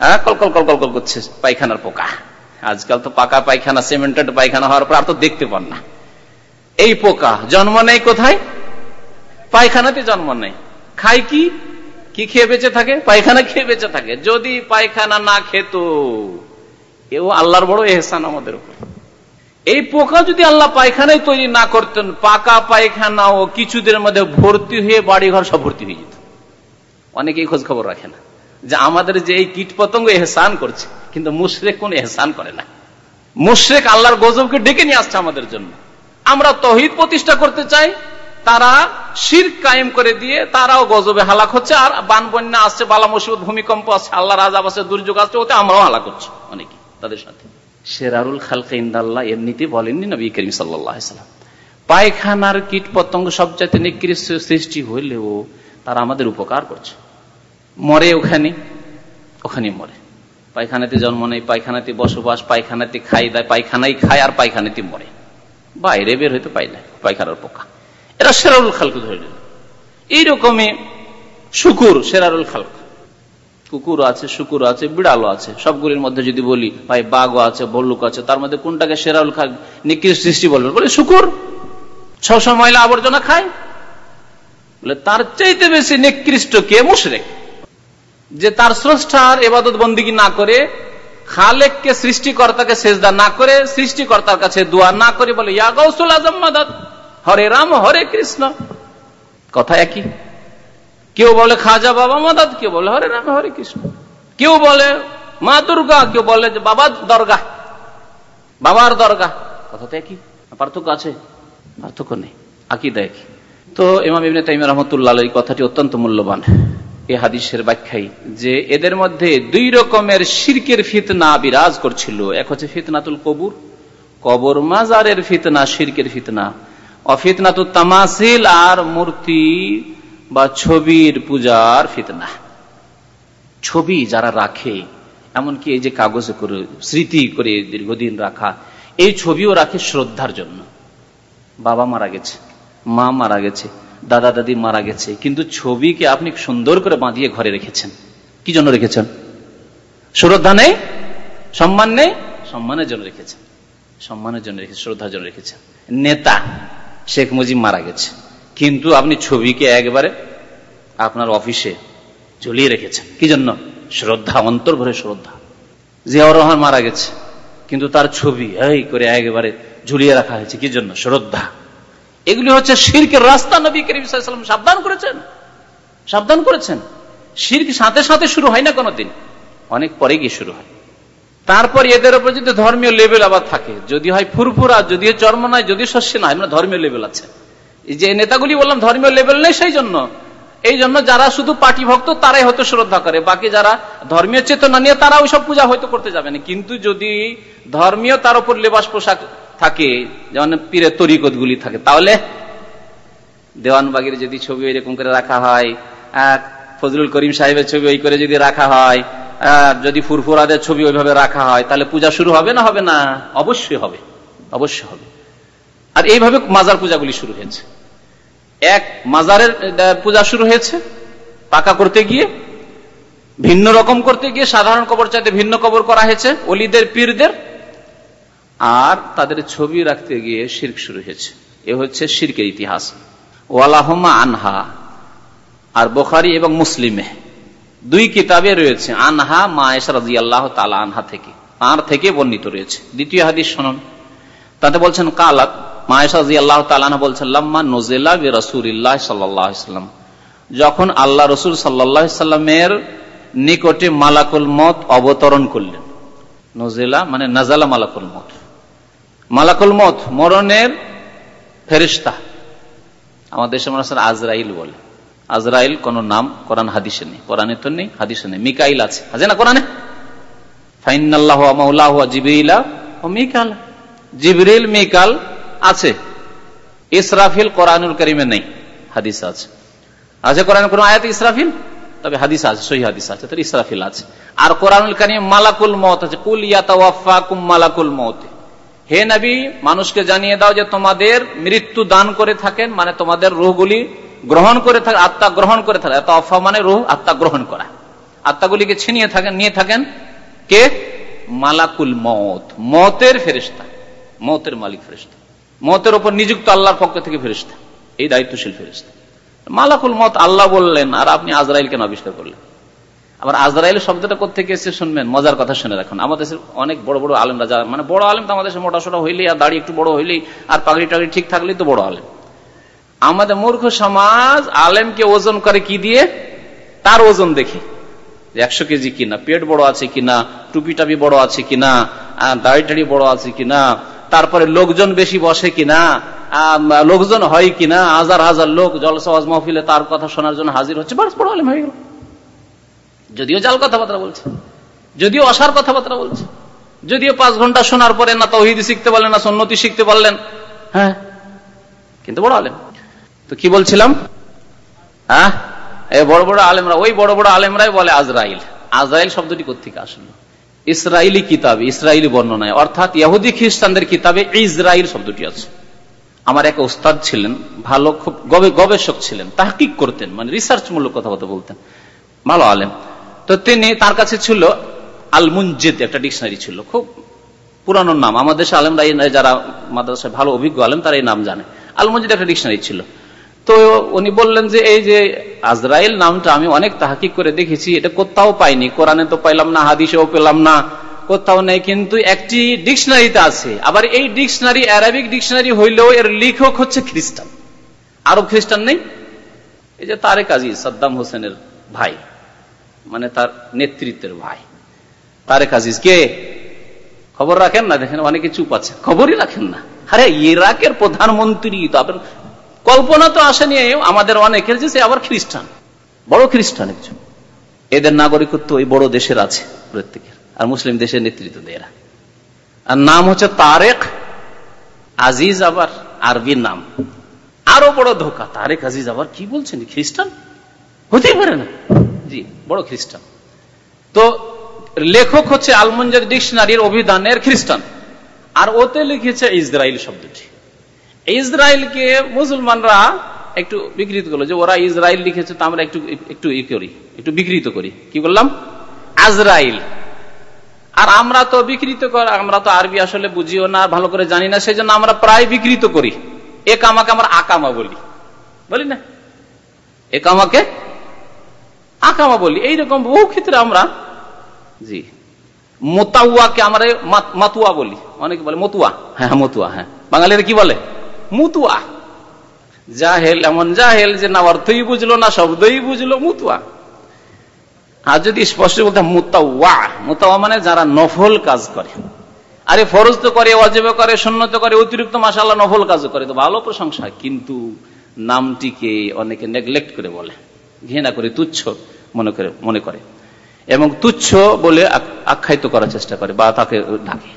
হ্যাঁ কলকল কলকল কল করছে পায়খানার পোকা। আজকাল তো পাকা পায়খানা, সিমেন্টেড পায়খানা হওয়ার পর আর তো দেখতে পান না। এই পোকা জন্ম নেই কোথায়? পায়খানাতে জন্ম নেই খায় কি? কি খেয়ে বেঁচে থাকে? পায়খানা খেয়ে বেঁচে থাকে। যদি পায়খানা না খেত এও আল্লাহর বড় এহসান আমাদের উপর। এই পোকা যদি আল্লাহ পায়খানায় তৈরি না করতেন, পাকা পায়খানা ও কিছুদের মধ্যে ভর্তি হয়ে বাড়ি ঘর সব ভর্তি হয়ে যেত। অনেকেই খোঁজ খবর রাখে না যে আমাদের যে এই কীট পতঙ্গ এহসান করছে, কিন্তু মুশরেক কোন এহসান করে না। মুশরেক আল্লাহর গজবকে ডেকে নিয়ে আসছে আমাদের জন্য। আমরা তহিদ প্রতিষ্ঠা করতে চাই, তারা শির কায়েম করে দিয়ে তারাও গজবে হালাক হচ্ছে, আর বান বন্যা আসছে বালা মুসিবত ভূমিকম্প আসছে আল্লাহ রাজাব আসছে, দুর্যোগ আসছে, ওতে আমরাও হালাক হচ্ছে অনেকে তাদের সাথে। শেরারুল খালকে ইন্দাল্লাহ এমনিতে বলেননি নবী করিম সাল্লাম। পায়খানার কীট পতঙ্গ সবচাইতে নিকৃষ্ট সৃষ্টি হইলেও তারা আমাদের উপকার করছে। মরে ওখানে ওখানে মরে। পায়খানাতে জন্ম নেই পায়খানাতে বসবাস, পায়খানাতে খাই দেয়, পায়খানাই খায় আর পায়খানাতে মরে। বাইরে বের হইতে পাই না, পায়খানার পোকা। এরা সেরারুল খালকে ধরে নিল। এইরকমই শুকুর সেরারুল খালক। কুকুর আছে, শুকুর আছে, বিড়ালও আছে। সবগুলির মধ্যে যদি বলি, ভাই, বাঘও আছে বল্লুক আছে, তার মধ্যে কোনটাকে সেরারুল খাল নিকৃষ্ট সৃষ্টি বলবে বলে, শুকুর। সবসময় ময়লা আবর্জনা খায়। বলে, তার চাইতে বেশি নিকৃষ্ট কে? মুশরেক। যে তার স্রষ্টার এবাদত বন্দিগি না করে, খালেককে সৃষ্টিকর্তাকে সেজদা না করে, সৃষ্টিকর্তার কাছে দোয়া না করে, বলে, ইয়া গৌসুল আজম মাদাদ, হরে রাম, হরে কৃষ্ণ। কথা একই। কেউ বলে খাজা বাবা মাদাদ কেউ বলে হরে রাম, হরে কৃষ্ণ। কেউ বলে মা দুর্গা, কেউ বলে যে বাবা দরগা, বাবার দরগা। কথা তো একই, পার্থক্য আছে? পার্থক্য নেই, আকিদা একই। তো ইমাম ইবনে তাইম রহমতুল্লাহ এই কথাটি অত্যন্ত মূল্যবান। এ হাদিসের ব্যাখ্যাই যে এদের মধ্যে দুই রকমের শিরকের ফিতনা বিরাজ করছিল। এক হচ্ছে ফিতনাতুল কবুর, কবর মাজারের ফিতনা, শিরকের ফিতনা। অফিতনাতুল তামাসিল আর মূর্তি বা ছবির পূজার ফিতনা। ছবি যারা রাখে, এমনকি এই যে কাগজে করে, স্মৃতি করে দীর্ঘদিন রাখা, এই ছবিও রাখে শ্রদ্ধার জন্য। বাবা মারা গেছে, মা মারা গেছে, দাদা দাদি মারা গেছে, কিন্তু ছবিকে আপনি সুন্দর করে বাঁধিয়ে ঘরে রেখেছেন। কি জন্য রেখেছেন? শ্রদ্ধা নেই? সম্মান নেই? সম্মানের জন্য রেখেছেন। সম্মানের জন্য রেখেছেন শ্রদ্ধার জন্য রেখেছেন। নেতা শেখ মুজিব মারা গেছে। কিন্তু আপনি ছবিকে একবারে আপনার অফিসে ঝুলিয়ে রেখেছেন। কি জন্য? শ্রদ্ধা অন্তর ভরে শ্রদ্ধা। জিয়াউর রহমান মারা গেছে, কিন্তু তার ছবি এই করে একবারে ঝুলিয়ে রাখা হয়েছে। কি জন্য? শ্রদ্ধা। এগুলি হচ্ছে শিরকের রাস্তা নবী করিম সাল্লাম সাবধান করেছেন। সাবধান করেছেন। শির্ক সাথে সাথে শুরু হয় না কোনোদিন। অনেক পরে গিয়ে শুরু হয়। তারপর এদের উপর যদি ধর্মীয় লেভেল আবার থাকে, যদি হয় ফুরফুরা, যদি চর্ম নয় যদি শস্য নয় মানে ধর্মীয় লেভেল আছে। যে নেতাগুলি বললাম, ধর্মীয় লেভেল নেই সেই জন্য। এই জন্য যারা শুধু পার্টি ভক্ত, তারাই হয়তো শ্রদ্ধা করে। বাকি যারা ধর্মীয় চেতনা নিয়ে, তারা ওইসব পূজা হয়তো করতে যাবে না। কিন্তু যদি ধর্মীয় তার উপর লেবাস পোশাক থাকে, যেমন পীরের তরিকত গুলি থাকে, তাহলে দেওয়ানবাগের যদি ছবি এরকম করে রাখা হয় ফজলুল করিম সাহেবের ছবি ওই করে যদি রাখা হয় যদি ফুরফুরাদের ছবি ওইভাবে রাখা হয়, তাহলে পূজা শুরু হবে না হবে না? অবশ্যই হবে। অবশ্যই হবে। আর এইভাবে মাজার পূজাগুলি শুরু হয়েছে। এক, মাজারের পূজা শুরু হয়েছে পাকা করতে গিয়ে, ভিন্ন রকম করতে গিয়ে সাধারণ কবর চাইতে ভিন্ন কবর করা হয়েছে, অলিদের, পীরদের, আর তাদের ছবি রাখতে গিয়ে শির্ক শুরু হয়েছে। এ হচ্ছে শির্কের ইতিহাস। ওয়ালাহমা আনহা, আর বোখারি এবং মুসলিমে দুই কিতাবে রয়েছে, আনহা মা রাজি আল্লাহ তালা আনহা থেকে, তাঁর থেকে বর্ণিত রয়েছে। দ্বিতীয় হাদিস শোনন। তাতে বলছেন, কালাত, মায়েশা রাজি আল্লাহ বলছেন, লাম্মা নজেলা বি যখন আল্লাহ রসুল সাল্লাহ সাল্লামের নিকটে মালাকুল মত অবতরণ করলেন, নজেলা মানে নাজালা মালাকুল মত মালাকুল মত মরণের ফেরিস্তা আমাদের দেশে মানুষ আজরাইল বলে, আজরাইল কোন নাম কোরআন হাদিসে নেই, কোরআনে তো নেই, হাদিসে নেই, মিকাইল আছে। আছে না কোরআনে? ফাইনাল্লাহ মাউলাহ জিবরিলা ও মিকাল জিবরিল মিকাল আছে। ইসরাফিল কোরআনুল করিমে নেই, হাদিস আছে। আছে কোরআন কোন আয়াত ইসরাফিল? তবে হাদিস আছে, সহি হাদিস আছে, তাহলে ইসরাফিল আছে। আর কোরআনুল করিম মালাকুল মত আছে, কুল ইয়াতাওয়াফা কুম মালাকুল মত হে নবী, মানুষকে জানিয়ে দাও যে তোমাদের মৃত্যু দান করে থাকেন মানে তোমাদের রুহগুলি গ্রহণ করে থাকে, আত্মা গ্রহণ করে থাকে। অফা মানে রুহ, আত্মা গ্রহণ করা। আত্মাগুলিকে ছিনিয়ে থাকেন, নিয়ে থাকেন কে? মালাকুল মত মতের ফেরিস্তা মতের মালিক ফেরিস্তা মতের ওপর নিযুক্ত আল্লাহর পক্ষ থেকে ফেরিস্তা এই দায়িত্বশীল ফেরিস্তা মালাকুল মত আল্লাহ বললেন, আর আপনি আজরাইল কেন আবিষ্কার করলেন। আবার আজরাইল শব্দটা কোথেকে এসে শুনবেন? মজার কথা শুনে রাখুন। আমাদের দেশের অনেক বড় বড় আলেমরা রাজা মানে বড় আলেম তো আমাদের মোটা সোটা হইলেই আর দাড়ি একটু বড় হইলেই আর পাগড়ি টাগড়ি ঠিক থাকলেই তো বড় আলেম। আমাদের মূর্খ সমাজ আলেমকে ওজন করে কি দিয়ে? তার ওজন দেখে। একশো কেজি কিনা, পেট বড় আছে কিনা টুপি টাপি বড় আছে কিনা দাড়ি টাড়ি বড় আছে কিনা তারপরে লোকজন বেশি বসে কিনা লোকজন হয় কিনা, হাজার হাজার লোক জলসওয়াজ মহফিলে তার কথা শোনার জন্য হাজির হচ্ছে বাস বড় আলেম হয়ে গেল। যদিও জাল কথাবার্তা বলছে, যদিও অসার কথাবার্তা বলছে, যদিও পাঁচ ঘণ্টা শোনার পরে না তহিদি শিখতে পারলেন, না সন্নতি শিখতে পারলেন হ্যাঁ কিন্তু বড় আলেম। তো কি বলছিলাম? হ্যাঁ বড় বড় আলেমরা ওই বড় বড় আলেমরাই বলে আজরাইল। আজরাইল শব্দটি কোথেকে আসলো? ইসরায়েলি কিতাবে ইসরায়েলি বর্ণনায়। অর্থাৎ ইয়াহুদি খ্রিস্টানদের কিতাবে ইসরায়েল শব্দটি আছে। আমার এক ওস্তাদ ছিলেন, ভালো, খুব গবেষক ছিলেন, তাহকিক করতেন মানে রিসার্চ মূলক কথাবার্তা বলতেন। ভালো আলেম। তো তিনি তার কাছে ছিল আল একটা ডিকশনারি ছিল, খুব পুরানোর নাম। আমাদের দেশে আলেমরা যারা মাদ্রাসায় ভালো অভিজ্ঞ আলেম, তারা এই নাম জানে। আল মুঞ্জিদ একটা ডিকশনারি ছিল। তো উনি বললেন যে, এই যে আজরাইল নামটা আমি অনেক তাহাকিক করে দেখেছি, এটা কোথাও পাইনি। কোরআনে তো পাইলাম না, হাদিসেও পেলাম না, কোথাও নেই, কিন্তু একটি ডিকশনারিতে আছে। আবার এই ডিকশনারি, অ্যারাবিক ডিকশনারি হইলেও এর লেখক হচ্ছে খ্রিস্টান। আরব খ্রিস্টান নেই? এই যে তারেক আজিজ, সাদ্দাম হোসেনের ভাই মানে তার নেতৃত্বের ভাই। তারেক আজিজ কে? খবর রাখেন না? দেখেন অনেকে চুপ আছে। খবরই রাখেন না। আরে ইরাকের প্রধানমন্ত্রী তো আপনার কল্পনা তো আসেনি, আমাদের অনেকের যে আবার খ্রিস্টান। বড় খ্রিস্টান একজন। এদের নাগরিকত্ব ওই বড় দেশের আছে, প্রত্যেকের। আর মুসলিম দেশের নেতৃত্ব দেয় আর নাম হচ্ছে তারেক, আজিজ আবার আরবির নাম। আরও বড় ধোকা, তারেক, আজিজ আবার কি বলছেন? খ্রিস্টান? হতেই পারে না। জি, বড় খ্রিস্টান। তো লেখক হচ্ছে আলমঞ্জার ডিকশনারির অভিধানের খ্রিস্টান। আর ওতে লিখেছে ইসরায়েল শব্দটি। ইসরায়েলকে মুসলমানরা একটু বিকৃত করল, যে ওরা ইসরায়েল লিখেছে তো আমরা একটু একটু ই করি, একটু বিকৃত করি। কি বললাম আজরাইল। আর আমরা তো বিকৃত কর, আমরা তো আরবি আসলে বুঝিও না, ভালো করে জানি না সেই জন্য আমরা প্রায় বিকৃত করি। এক আমাকে আমরা আকামা বলি। বলি না? এক আমাকে আকামা বলি। এইরকম বহু ক্ষেত্রে আমরা, জি মোতাউয়াকে আমরা মাতুয়া বলি। অনেকে বলে মতুয়া। হ্যাঁ মতুয়া হ্যাঁ। বাঙালিরা কি বলে? মুতুয়া জাহেল, এমন জাহেল যে না অর্থই বুঝলো না, শব্দই বুঝলো মুতুয়া আর যদি স্পষ্ট বলতে মুতাওয়া মুতাওয়া মানে যারা নফল কাজ করে। আরে ফরজ তো করে অজেবে করে সন্ন্যত করে, অতিরিক্ত মাসাল্লাহ নফল কাজ করে, তো ভালো প্রশংসা। কিন্তু নামটিকে অনেকে নেগলেক্ট করে বলে, ঘৃণা করে, তুচ্ছ মনে করে মনে করে। এবং তুচ্ছ বলে আখ্যায়িত করার চেষ্টা করে বা তাকে ডাকে।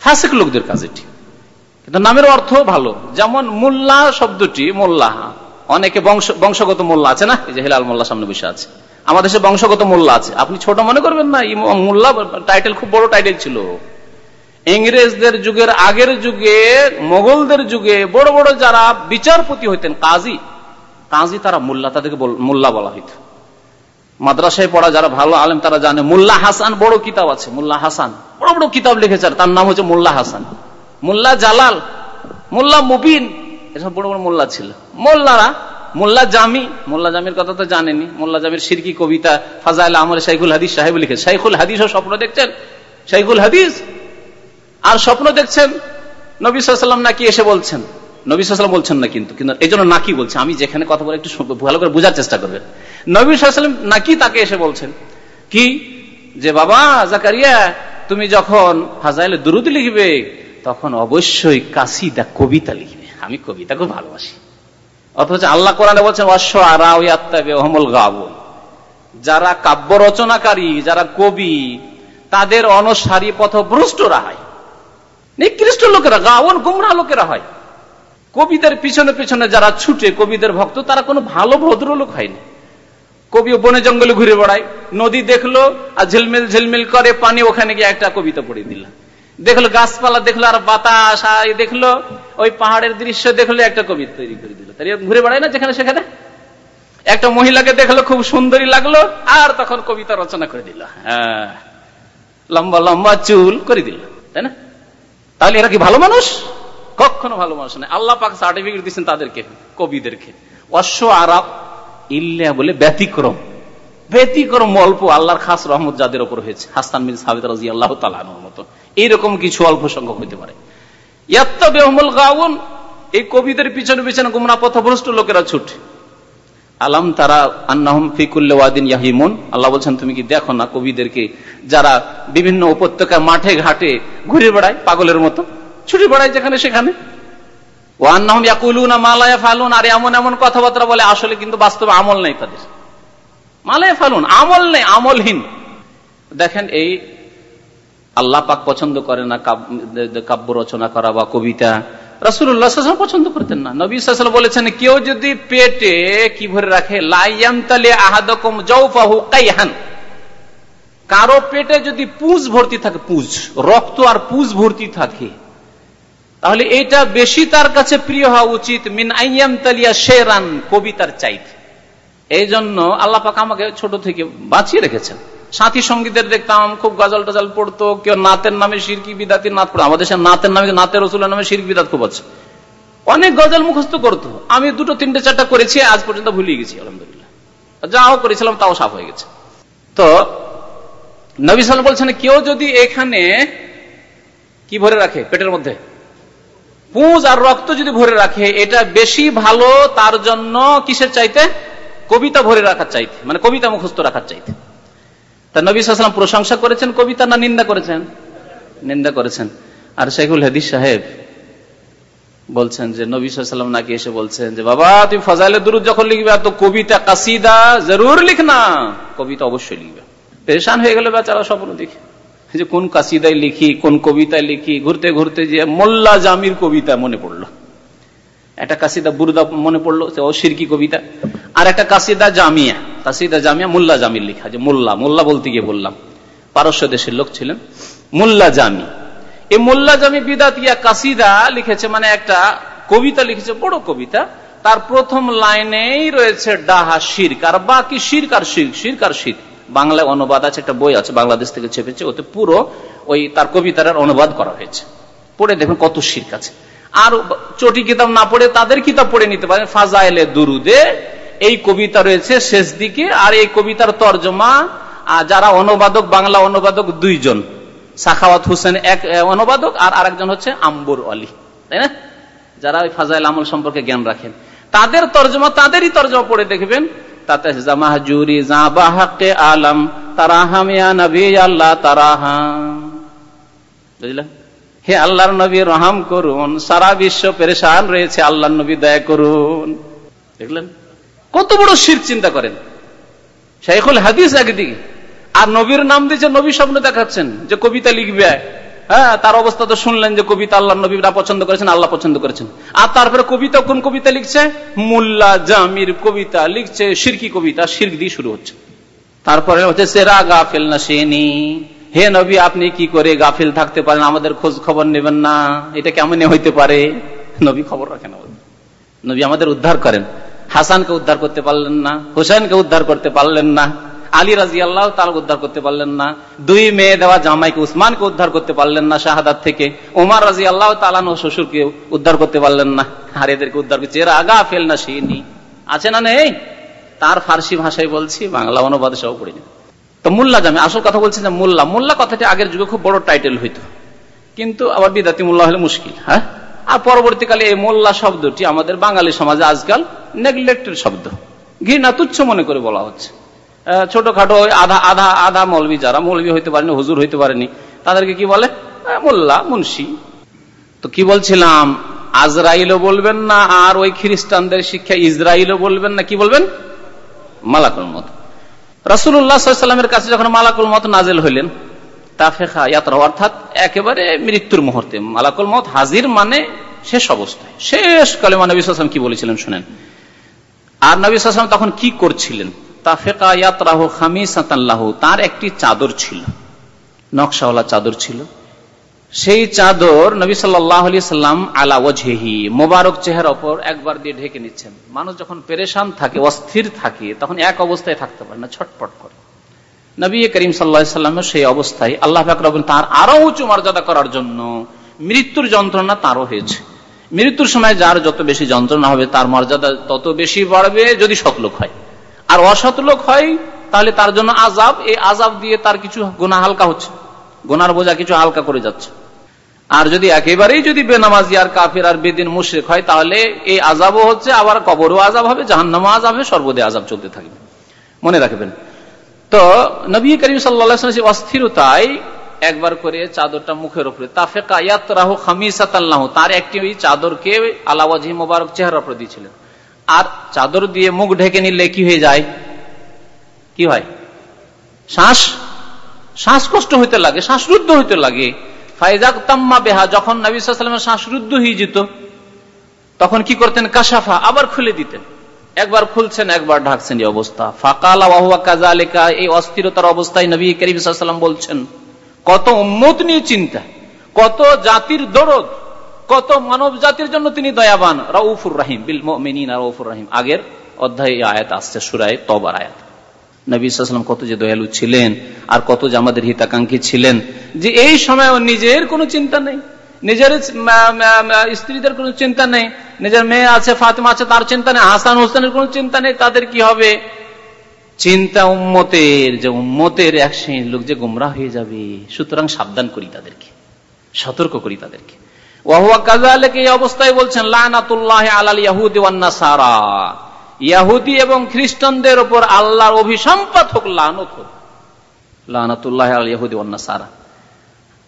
ফাঁসিক লোকদের কাজ এটি। কিন্তু নামের অর্থ ভালো। যেমন মোল্লা শব্দটি মোল্লা অনেকে বংশ, বংশগত মোল্লা আছে না? এই যে হেলাল মোল্লা সামনে বসে আছে। আমাদের দেশে বংশগত মোল্লা আছে। আপনি ছোট মনে করবেন না মোল্লা টাইটেল খুব বড় টাইটেল ছিল। ইংরেজদের যুগের আগের যুগে, মোগলদের যুগে বড় বড় যারা বিচারপতি হইতেন, কাজী কাজী তারা মোল্লা, তাদেরকে মোল্লা বলা হইত। মাদ্রাসায় পড়া যারা ভালো আলেম, তারা জানে মোল্লা হাসান বড় কিতাব আছে, মোল্লা হাসান। বড় বড় কিতাব লিখেছে, তার নাম হচ্ছে মোল্লা হাসান। মোল্লা জালাল, মোল্লা মুবিন, এসব বড় বড় মোল্লা ছিল। মোল্লারা, মোল্লা জামি, মোল্লা জামির কথা তো জানেনি মোল্লা জামির সিরকি কবিতা, ফাজাইল আমর শাইখুল হাদিস সাহেব লিখেছে শাইখুল হাদিস স্বপ্ন দেখছেন? শাইখুল হাদিস? আর স্বপ্ন দেখছেন? নবী সাল্লাম নাকি এসে বলছেন? নবী সাল্লাম বলছেন না কিন্তু কিন্তু এই জন্য নাকি বলছে। আমি যেখানে কথা বলে একটু ভালো করে বোঝার চেষ্টা করবেন। নবী সাল্লাম নাকি তাকে এসে বলছেন? কি? যে বাবা, জাকারিয়া, তুমি যখন ফাজাইলে দুরুদ লিখবে তখন অবশ্যই কাসিদা কবিতা লিখবে। আমি কবিতা খুব ভালোবাসি। অথচ আল্লাহ কোরআনে বলছেন অশ্ব আরা অহমল গাবন। যারা কাব্য রচনাকারী, যারা কবি, তাদের অনসারী পথভ্রষ্টরা হয়। নিকৃষ্ট লোকেরা গাওন গুমরা লোকেরা হয়। কবিদের পিছনে পিছনে যারা ছুটে, কবিদের ভক্ত, তারা কোনো ভালো ভদ্রলোক হয়নি। কবি বনে জঙ্গলে ঘুরে বেড়ায়, নদী দেখল আর ঝিলমিল ঝিলমিল করে, পানি ওখানে গিয়ে একটা কবিতা পড়ে দিল। দেখল গাছপালা, দেখল আর বাতাস দেখল ওই পাহাড়ের দৃশ্য, দেখল একটা কবিতা তৈরি করে দিল। তাই ঘুরে বেড়ায় না যেখানে সেখানে? একটা মহিলাকে দেখল খুব সুন্দরী লাগল, আর তখন কবিতা রচনা করে দিল। হ্যাঁ লম্বা লম্বা চুল করে দিল, তাই না? তাহলে এরা কি ভালো মানুষ? কখনো ভালো মানুষ নয় আল্লাহ পাক সার্টিফিকেট দিচ্ছেন তাদেরকে, কবিদেরকে। অশ্ব আরাব ইল্লা বলে ব্যতিক্রম। ব্যতিক্রম অল্প, আল্লাহর খাস রহমত যাদের উপর হয়েছে। হাস্তান মিন সাবিত রাজি আল্লাহ তালানোর মতো। এইরকম কিছু অল্প সংখ্যক হইতে পারে। গাউন, এই কবিদের পিছনে পিছনে গুমরা পথভ্রষ্ট লোকেরা ছুটে। আলাম তারা আন্নাহম ফিকুল্লে ওয়াদিন ইয়াহিমুন, আল্লাহ বলছেন, তুমি কি দেখো না কবিদেরকে যারা বিভিন্ন উপত্যকা, মাঠে ঘাটে ঘুরে বেড়ায় পাগলের মতো? ছুটে বেড়ায় যেখানে সেখানে? ও আন্নাহম ইয়াকুলুনা মালায়া ফালুন আর এমন এমন কথাবার্তা বলে, আসলে কিন্তু বাস্তবে আমল নেই তাদের। মালায়া ফালুন আমল নেই, আমলহীন। দেখেন এই আল্লাহ পাক পছন্দ করে না কাব্য রচনা করা বা কবিতা। রাসুল্লাহ পছন্দ করতেন না। নবী সাল বলেছেন, কেউ যদি পেটে কি ভরে রাখে কারও পেটে যদি পুজ ভর্তি থাকে, পুজ, রক্ত আর পুজ ভর্তি থাকে, তাহলে এটা বেশি তার কাছে প্রিয় হওয়া উচিত, মিন আইয়াম তালিয়া শেরান কবিতার চাইতে। এই জন্য আল্লাহ পাক আমাকে ছোট থেকে বাঁচিয়ে রেখেছেন। সাথী সঙ্গীদের দেখতাম, খুব গজল টজল পড়তো, কেউ নাতের নামে সিরকি বিদাতির নাত পড়তো। আমাদের নাতের নামে, নাতের রসুলের নামে সিরকি বিদাত খুব আছে। অনেক গজল মুখস্থ করতো। আমি দুটো, তিনটে, চারটা করেছি, আজ পর্যন্ত ভুলিয়ে গেছি, আলহামদুলিল্লাহ। যাও করেছিলাম, তাও সাফ হয়ে গেছে। তো, নবী সাল বলছেন, কেউ যদি এখানে কি ভরে রাখে পেটের মধ্যে? পুঁজ আর রক্ত যদি ভরে রাখে, এটা বেশি ভালো, তার জন্য কিসের চাইতে? কবিতা ভরে রাখার চাইতে। মানে কবিতা মুখস্থ রাখার চাইতে। তা নবী সাল্লাম প্রশংসা করেছেন, কবিতা না নিন্দা করেছেন? নিন্দা করেছেন। আর শেখুল হাদিস সাহেব বলছেন যে, নবী সাল্লাম নাকি এসে বলছেন যে, বাবা তুমি ফজাইলে দুরুদ যখন লিখবে তো কবিতা কাসিদা জরুর লিখ না। কবিতা অবশ্যই লিখবে। পেরেশান হয়ে গেল বেচারা স্বপ্ন দেখে যে কোন কাসিদায় লিখি, কোন কবিতায় লিখি, ঘুরতে ঘুরতে যে মোল্লা জামির কবিতা মনে পড়ল। একটা কাসিদা বুরদা মনে পড়ল ও সিরকি কবিতা। আর একটা কাসিদা জামিয়া কাসিদা জামিয়া মোল্লা জামির লেখা, যে মোল্লা মোল্লা বলতে গিয়ে বললাম। পারস্য দেশের লোক ছিলেন। মোল্লা জামি। এই মোল্লা জামি বিদাতিয়া কাসিদা লিখেছে মানে একটা কবিতা লিখেছে, বড় কবিতা। তার প্রথম লাইনেই রয়েছে ডাহা শির্ক, আর বাকি শির্ক আর শির্ক শির্ক আর শির্ক। বাংলায় অনুবাদ আছে, একটা বই আছে, বাংলাদেশ থেকে ছেপেছে, ওতে পুরো ওই তার কবিতার অনুবাদ করা হয়েছে। পড়ে দেখুন কত শির্ক আছে। আর চটি কিতাব না পড়ে তাদের কিতাব পড়ে নিতে পারেন। ফাজাইলে দুরুদে, এই কবিতা রয়েছে শেষ দিকে আর এই কবিতার তর্জমা যারা অনুবাদক, বাংলা অনুবাদক দুইজন। সাখাওয়াত হোসেন এক অনুবাদক, আর আরেকজন হচ্ছে আম্বুর আলী। তাই না? যারা ওই ফাজাইল আমল সম্পর্কে জ্ঞান রাখেন। তাদের তর্জমা, তাদেরই তর্জমা পড়ে দেখবেন। তাতে জামাহাজুরি জাবাহাকে আলম তারাহামিয়া নবী আল্লাহ তারাহাম। বুঝলেন? হে আল্লাহর নবী, রহাম করুন। সারা বিশ্ব পেরেশান রয়েছে আল্লাহ নবী দয়া করুন। দেখলেন? কত বড় শির চিন্তা করেন। শাইখুল হাদিস একদিকে। আর নবীর নাম দিয়েছে নবী স্বপ্ন দেখাচ্ছেন, যে কবিতা লিখবে। হ্যাঁ তার অবস্থা তো শুনলেন যে কবিতা আল্লাহ নবীরা পছন্দ করেছেন, আল্লাহ পছন্দ করেছেন। আর তারপরে কবিতা কোন কবিতা লিখছে? মুল্লা জামির কবিতা লিখছে সিরকি কবিতা সিরক দিয়ে শুরু হচ্ছে। তারপরে হচ্ছে, সেরা গাফেল না সেনি হে নবী, আপনি কি করে গাফিল থাকতে পারেন? আমাদের খোঁজ খবর নেবেন না। এটা কেমন হইতে পারে? নবী খবর রাখেন নবী আমাদের উদ্ধার করেন। হাসানকে উদ্ধার করতে পারলেন না, হোসেনকে উদ্ধার করতে পারলেন না, আলী রাজি আল্লাহ তার উদ্ধার করতে পারলেন না, দুই মেয়ে দেওয়া জামাইকে উসমানকে উদ্ধার করতে পারলেন না শাহাদাত থেকে, ওমার রাজি আল্লাহ তালানো শ্বশুরকে উদ্ধার করতে পারলেন না। আর এদেরকে উদ্ধার করছে, এরা আগা ফেল না সিনি আছে না নেই? তার ফার্সি ভাষায় বলছি, বাংলা অনুবাদ সহ পড়িনি তো মোল্লা জামে, আসল কথা বলছি যে মোল্লা। মোল্লা কথাটি আগের যুগে খুব বড় টাইটেল হইতো। কিন্তু আবার বিদাতি মোল্লা হলে মুশকিল হ্যাঁ? আর পরবর্তীকালে এই মোল্লা শব্দটি আমাদের বাঙালি সমাজে আজকাল নেগলেক্টেড শব্দ। ঘৃণা তুচ্ছ মনে করে বলা হচ্ছে। ছোটখাটো আধা আধা আধা মৌলবি যারা, মৌলবি হইতে পারেনি, হুজুর হইতে পারেনি, তাদেরকে কি বলে? মোল্লা, মুন্সি। তো কি বলছিলাম? আজরাইলও বলবেন না, আর ওই খ্রিস্টানদের শিক্ষা ইসরায়েলও বলবেন না, কি বলবেন? মালাকুল মত রাসুল্লাহামের কাছে যখন মালাকুল মত নাজেল হইলেন, তাফেখা, ইয়াত্রা অর্থাৎ একেবারে মৃত্যুর মুহূর্তে। মালাকুল মত হাজির মানে শেষ অবস্থায়। শেষ কালে মানবী বিশ্বাসম কি বলেছিলেন শুনেন? আর নবী সাল্লাম তখন কি করছিলেন? তাফেকা ইয়াত্রাহ খামিসাতাল্লাহ তার একটি চাদর ছিল। নকশাওয়ালা চাদর ছিল। সেই চাদর নবী সাল্লাহ সাল্লাম আলা ওঝেহি মোবারক চেহারা ওপর একবার দিয়ে ঢেকে নিচ্ছেন। মানুষ যখন পেরেশান থাকে, অস্থির থাকে, তখন এক অবস্থায় থাকতে পারে না, ছটপট করে। নবী করিম সাল্লাহামের সেই অবস্থায় আল্লাহ তার আরও উঁচু মর্যাদা করার জন্য মৃত্যুর যন্ত্রণা তারও হয়েছে। মৃত্যুর সময় যার যত বেশি যন্ত্রণা হবে, তার মর্যাদা তত বেশি বাড়বে যদি সতলোক হয়। আর অসতলোক হয়, তাহলে তার জন্য আজাব এই আজাব দিয়ে তার কিছু গোনা হালকা হচ্ছে। গোনার বোঝা কিছু হালকা করে যাচ্ছে। আর যদি একেবারেই যদি বেনামাজি আর কাফের আর বেদিন মুশ্রেক হয়, তাহলে এই আজাবও হচ্ছে আবার কবরও আজাব হবে জাহান্নামা আজাব হবে, সর্বদে আজাব চলতে থাকবে। মনে রাখবেন। তো নবী করিম সাল্লা অস্থিরতায় একবার করে চাদরটা মুখের উপরে তার একটি ওই চাদরকে আলাওয়াজি মোবারক চেহারা উপরে দিয়েছিলেন। আর চাদর দিয়ে মুখ ঢেকে নিলে কি হয়ে যায়? কি হয়? শ্বাস? শ্বাসকষ্ট হইতে লাগে, শ্বাসরুদ্ধ হইতে লাগে। ফাইজাক তাম্মা বেহা, যখন নবী সাল্লামের শ্বাসরুদ্ধ হয়ে যেত, তখন কি করতেন? কাসাফা আবার খুলে দিতেন। একবার খুলছেন, একবার ঢাকছেন, এই অবস্থা। ফাকালা ওয়াহুয়া কাজালিকা এই অস্থিরতার অবস্থায় নবী করিম সাল্লাম বলছেন, কত উম্মত নিয়ে চিন্তা, কত জাতির দরদ, কত মানব জাতির জন্য তিনি দয়াবান। রউফুর রাহিম, বিল মিনা রউফুর রাহিম। আগের অধ্যায় আয়াত আসছে, সুরায় তবার আয়াত। নবীলাম কত যে দয়ালু ছিলেন আর কত যে আমাদের হিতাকাঙ্ক্ষী ছিলেন, যে এই সময় নিজের কোনো চিন্তা নেই। নিজের স্ত্রীদের কোনো চিন্তা নেই। নিজের মেয়ে আছে, ফাতেমা আছে, তার চিন্তা নেই। হাসান হোসেনের কোনো চিন্তা নেই, তাদের কি হবে? চিন্তা উম্মতের, যে উম্মতের এক শ্রেণির লোক যে গুমরা হয়ে যাবে, সুতরাং সাবধান করি তাদেরকে, সতর্ক করি তাদেরকে। ওয়াহুয়া কাজালেকে এই অবস্থায় বলছেন, লানাতুল্লাহ আলাল ইয়াহুদি সারা ইয়াহুদি এবং খ্রিস্টানদের ওপর আল্লাহর অভিসম্পাত হোক, লানত হোক। লানাতুল্লাহ আল ইয়াহুদি সারা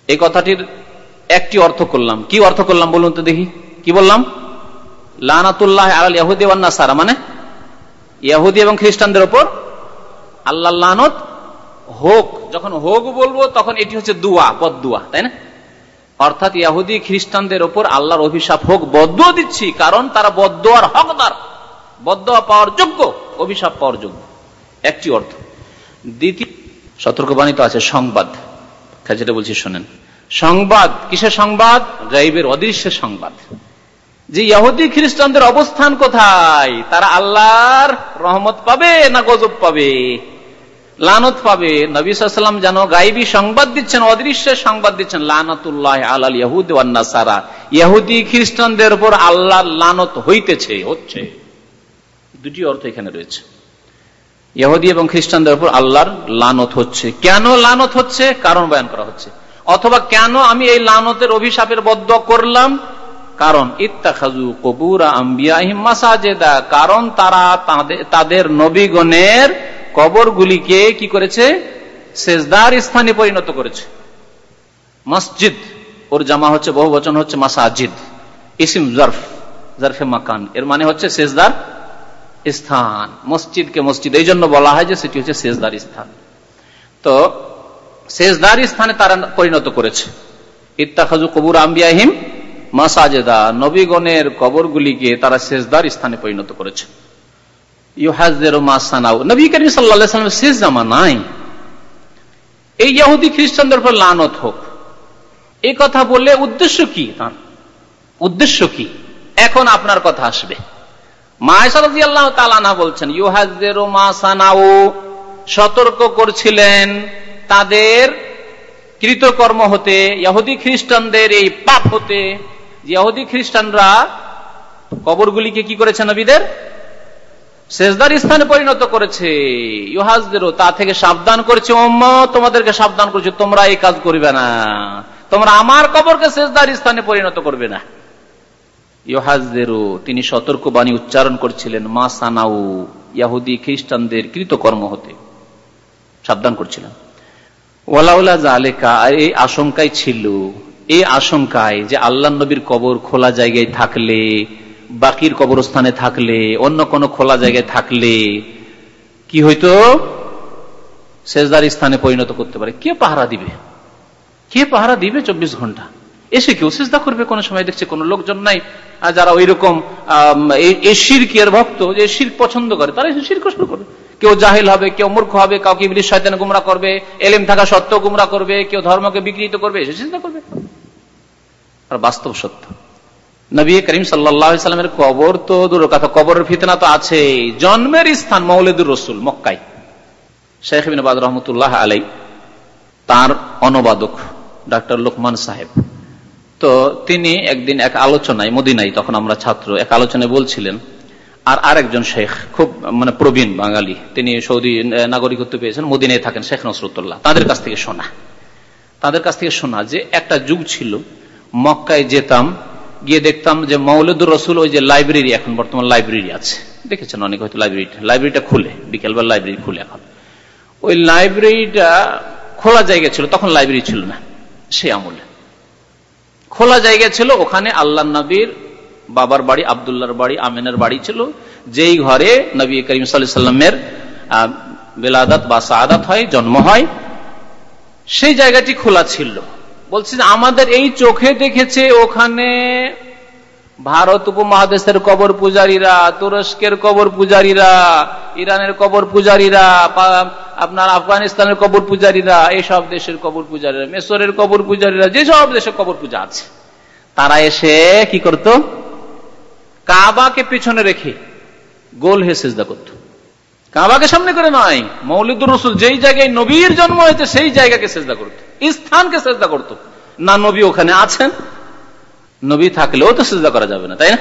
এই কথাটির একটি অর্থ করলাম। কি অর্থ করলাম বলুন তো দেখি। কি বললাম? লানাতুল্লাহ আল ইয়াহুদি সারা মানে ইয়াহুদি এবং খ্রিস্টানদের ওপর আল্লাহ লানত হোক। যখন হোক বলব, তখন এটি হচ্ছে দুয়া বদুয়া তাই না? অর্থাৎ ইয়াহুদি খ্রিস্টানদের ওপর আল্লাহর অভিশাপ হোক বদ্ধ দিচ্ছি, কারণ তারা বদোয়ার হকদার। বদোয়া পাওয়ার যোগ্য, অভিশাপ পাওয়ার যোগ্য। একটি অর্থ। দ্বিতীয়, সতর্কবাণী তো আছে, সংবাদ। যেটা বলছি শোনেন। সংবাদ, কিসের সংবাদ? গাইবের অদৃশ্যের সংবাদ। যে ইহুদি খ্রিস্টানদের অবস্থান কোথায়? তারা আল্লাহর রহমত পাবে না গজব পাবে? লানত পাবে? নবীলাম যেন গাইবী সংবাদ দিচ্ছেন, অদৃশ্যের সংবাদ দিচ্ছেন, লানতুল্লাহ আলাল ইয়াহুদ সারা ইহুদি খ্রিস্টানদের উপর আল্লাহ লানত হইতেছে, হচ্ছে। দুটি অর্থ এখানে রয়েছে। ইহুদি এবং খ্রিস্টানদের উপর আল্লাহর লানত হচ্ছে। কেন লানত হচ্ছে? কারণ বয়ান করা হচ্ছে। অথবা কেন আমি এই লানতের অভিশাপের বদ্ধ করলাম? কারণ ইত্তাখাজু কবুরা মাসাজেদা। কারণ তারা তাদের নবীগণের কবরগুলিকে কি করেছে? সেজদার স্থানে পরিণত করেছে। মসজিদ, ওর জামা হচ্ছে বহু বচন হচ্ছে মাসাজিদ। ইসিম জরফ, জরফে মাকান। এর মানে হচ্ছে সেজদার স্থান, মসজিদকে মসজিদ, এই জন্য বলা হয় যে সেটি হচ্ছে শেষদার স্থান। তো সেজদার স্থানে তারা পরিণত করেছে। ইত্তাখাজু কবুর আম্বিয়াহিম মাসাজেদা, নবীগণের কবরগুলিকে তারা শেষদার স্থানে পরিণত করেছে। শেষ এই ইহুদি খ্রিস্টানদের লানত হোক। বললে উদ্দেশ্য কি উদ্দেশ্য কি? এখন আপনার কথা আসবে। বলছেন ইউহাজের মাসানাও সতর্ক করছিলেন তাদের কৃতকর্ম হতে, ইহুদি খ্রিস্টানদের এই পাপ হতে। ইহুদি খ্রিস্টানরা কবরগুলিকে কি করেছে নবীদের? শেষদার স্থানে পরিণত করেছে। ইহাজদেরও তা থেকে সাবধান করেছে ওম্ম তোমাদেরকে সাবধান করেছে, তোমরা এই কাজ করবে না। তোমরা আমার কবরকে শেষদার স্থানে পরিণত করবে না। ইহাজদেরও তিনি সতর্ক বাণী উচ্চারণ করছিলেন, মা সানাউ, ইয়াহুদি খ্রিস্টানদের কৃতকর্ম হতে। সাবধান করছিলেন ওয়ালাউলা জালেকা এই আশঙ্কায় ছিল এই আশঙ্কায় যে আল্লাহ নবীর কবর খোলা জায়গায় থাকলে, বাকির কবরস্থানে থাকলে, অন্য কোনো খোলা জায়গায় থাকলে, কি হইতো? শেষদার স্থানে পরিণত করতে পারে। কে পাহারা দিবে? কে পাহারা দিবে চব্বিশ ঘণ্টা? এসে কেউ চেষ্টা করবে, কোনো সময় দেখছে কোনো লোকজন নাই। যারা ওই রকম ভক্ত যে শির পছন্দ করে তারা এসে শির শুরু করবে। কেউ জাহিল হবে, কেউ মূর্খ হবে, কাউকে ইবলিশ গুমরা করবে, এলেম থাকা সত্ত্বেও গুমরা করবে, কেউ ধর্মকে বিকৃত করবে, এসে চিন্তা করবে। আর বাস্তব সত্য। নবী করিম কবর তো দূর কথা, কবরের ফিতনা তো আছে জন্মের স্থান মৌলেদুর রসুল মক্কাই শেখ রহমতুল্লাহ আলাই তার অনুবাদক ডাক্তার লোকমান সাহেব। তো তিনি একদিন এক আলোচনায় মদিনাই তখন আমরা ছাত্র, এক আলোচনায় বলছিলেন, আর আরেকজন শেখ, খুব মানে প্রবীণ বাঙালি, তিনি সৌদি নাগরিকত্ব পেয়েছেন, মদিনায় থাকেন শেখ নসরুল্লাহ তাদের কাছ থেকে শোনা। তাদের কাছ থেকে শোনা যে একটা যুগ ছিল, মক্কায় যেতাম, গিয়ে দেখতাম যে মৌলুদুর রসুল ওই যে লাইব্রেরি এখন বর্তমান লাইব্রেরি আছে। দেখেছেন অনেক হয়তো লাইব্রেরিটা লাইব্রেরিটা খুলে, বিকেলবেলা লাইব্রেরি খুলে এখন। ওই লাইব্রেরিটা খোলা জায়গা ছিল, তখন লাইব্রেরি ছিল না, সে আমলে। খোলা জায়গা ছিল, ওখানে আল্লাহ নবীর বাবার বাড়ি, আবদুল্লাহর বাড়ি, আমিনের বাড়ি ছিল। যেই ঘরে নবী করিম সাল্লামের বেলাদাত বা সাদাত হয়, জন্ম হয়, সেই জায়গাটি খোলা ছিল। বলছি আমাদের এই চোখে দেখেছে ওখানে ভারত উপমহাদেশের কবর পূজারীরা, তুরস্কের কবর পূজারীরা, ইরানের কবর পূজারীরা আপনার আফগানিস্তানের কবর পূজারীরা এইসব দেশের কবর পূজারীরা, মেসরের কবর পূজারীরা, যেসব দেশের কবর পূজা আছে, তারা এসে কি করত? কাবাকে পিছনে রেখে গোল হে সেজদা করত। কাবাকে সামনে করে নয় মৌলিদুর রসুল যেই জায়গায় নবীর জন্ম হয়েছে, সেই জায়গাকে চেষ্টা করত। স্থানকে চেষ্টা করত। না নবী ওখানে আছেন, নবী থাকলেও তো চেষ্টা করা যাবে না, তাই না?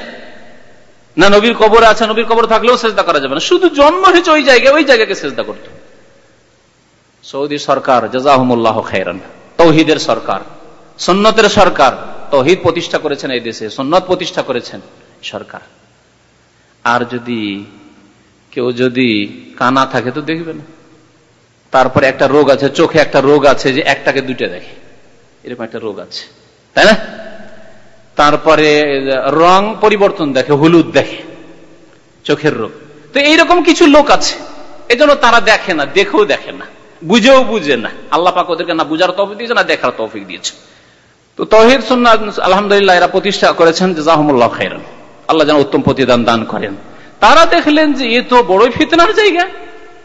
না নবীর কবর আছে, নবীর কবর থাকলেও চেষ্টা করা যাবে না। শুধু জন্ম হয়েছে ওই জায়গায়, ওই জায়গাকে চেষ্টা করত। সৌদি সরকার, জাজাহমুল্লাহ খাইরান তৌহিদের সরকার সন্ন্যতের সরকার। তৌহিদ প্রতিষ্ঠা করেছেন এই দেশে সন্ন্যত প্রতিষ্ঠা করেছেন সরকার। আর যদি, কেউ যদি কানা থাকে তো দেখবে না তারপরে একটা রোগ আছে, চোখে একটা রোগ আছে যে একটাকে দুইটা দেখে। এরকম একটা রোগ আছে, তাই না? তারপরে, রং পরিবর্তন দেখে, হলুদ দেখে, চোখের রোগ। তো এইরকম কিছু লোক আছে এই তারা দেখে না, দেখেও দেখে না। বুঝেও বুঝে না। আল্লাহ পাক ওদেরকে না বুঝার তফিক দিয়েছে, না দেখার তফিক দিয়েছে। তো তহিদ সুন্না আলহামদুলিল্লাহ এরা প্রতিষ্ঠা করেছেন জাহমুল্লাহ খাইরান আল্লাহ যেন উত্তম প্রতিদান দান করেন। তারা দেখলেন যে এ তো বড়ই ফিতনার জায়গা।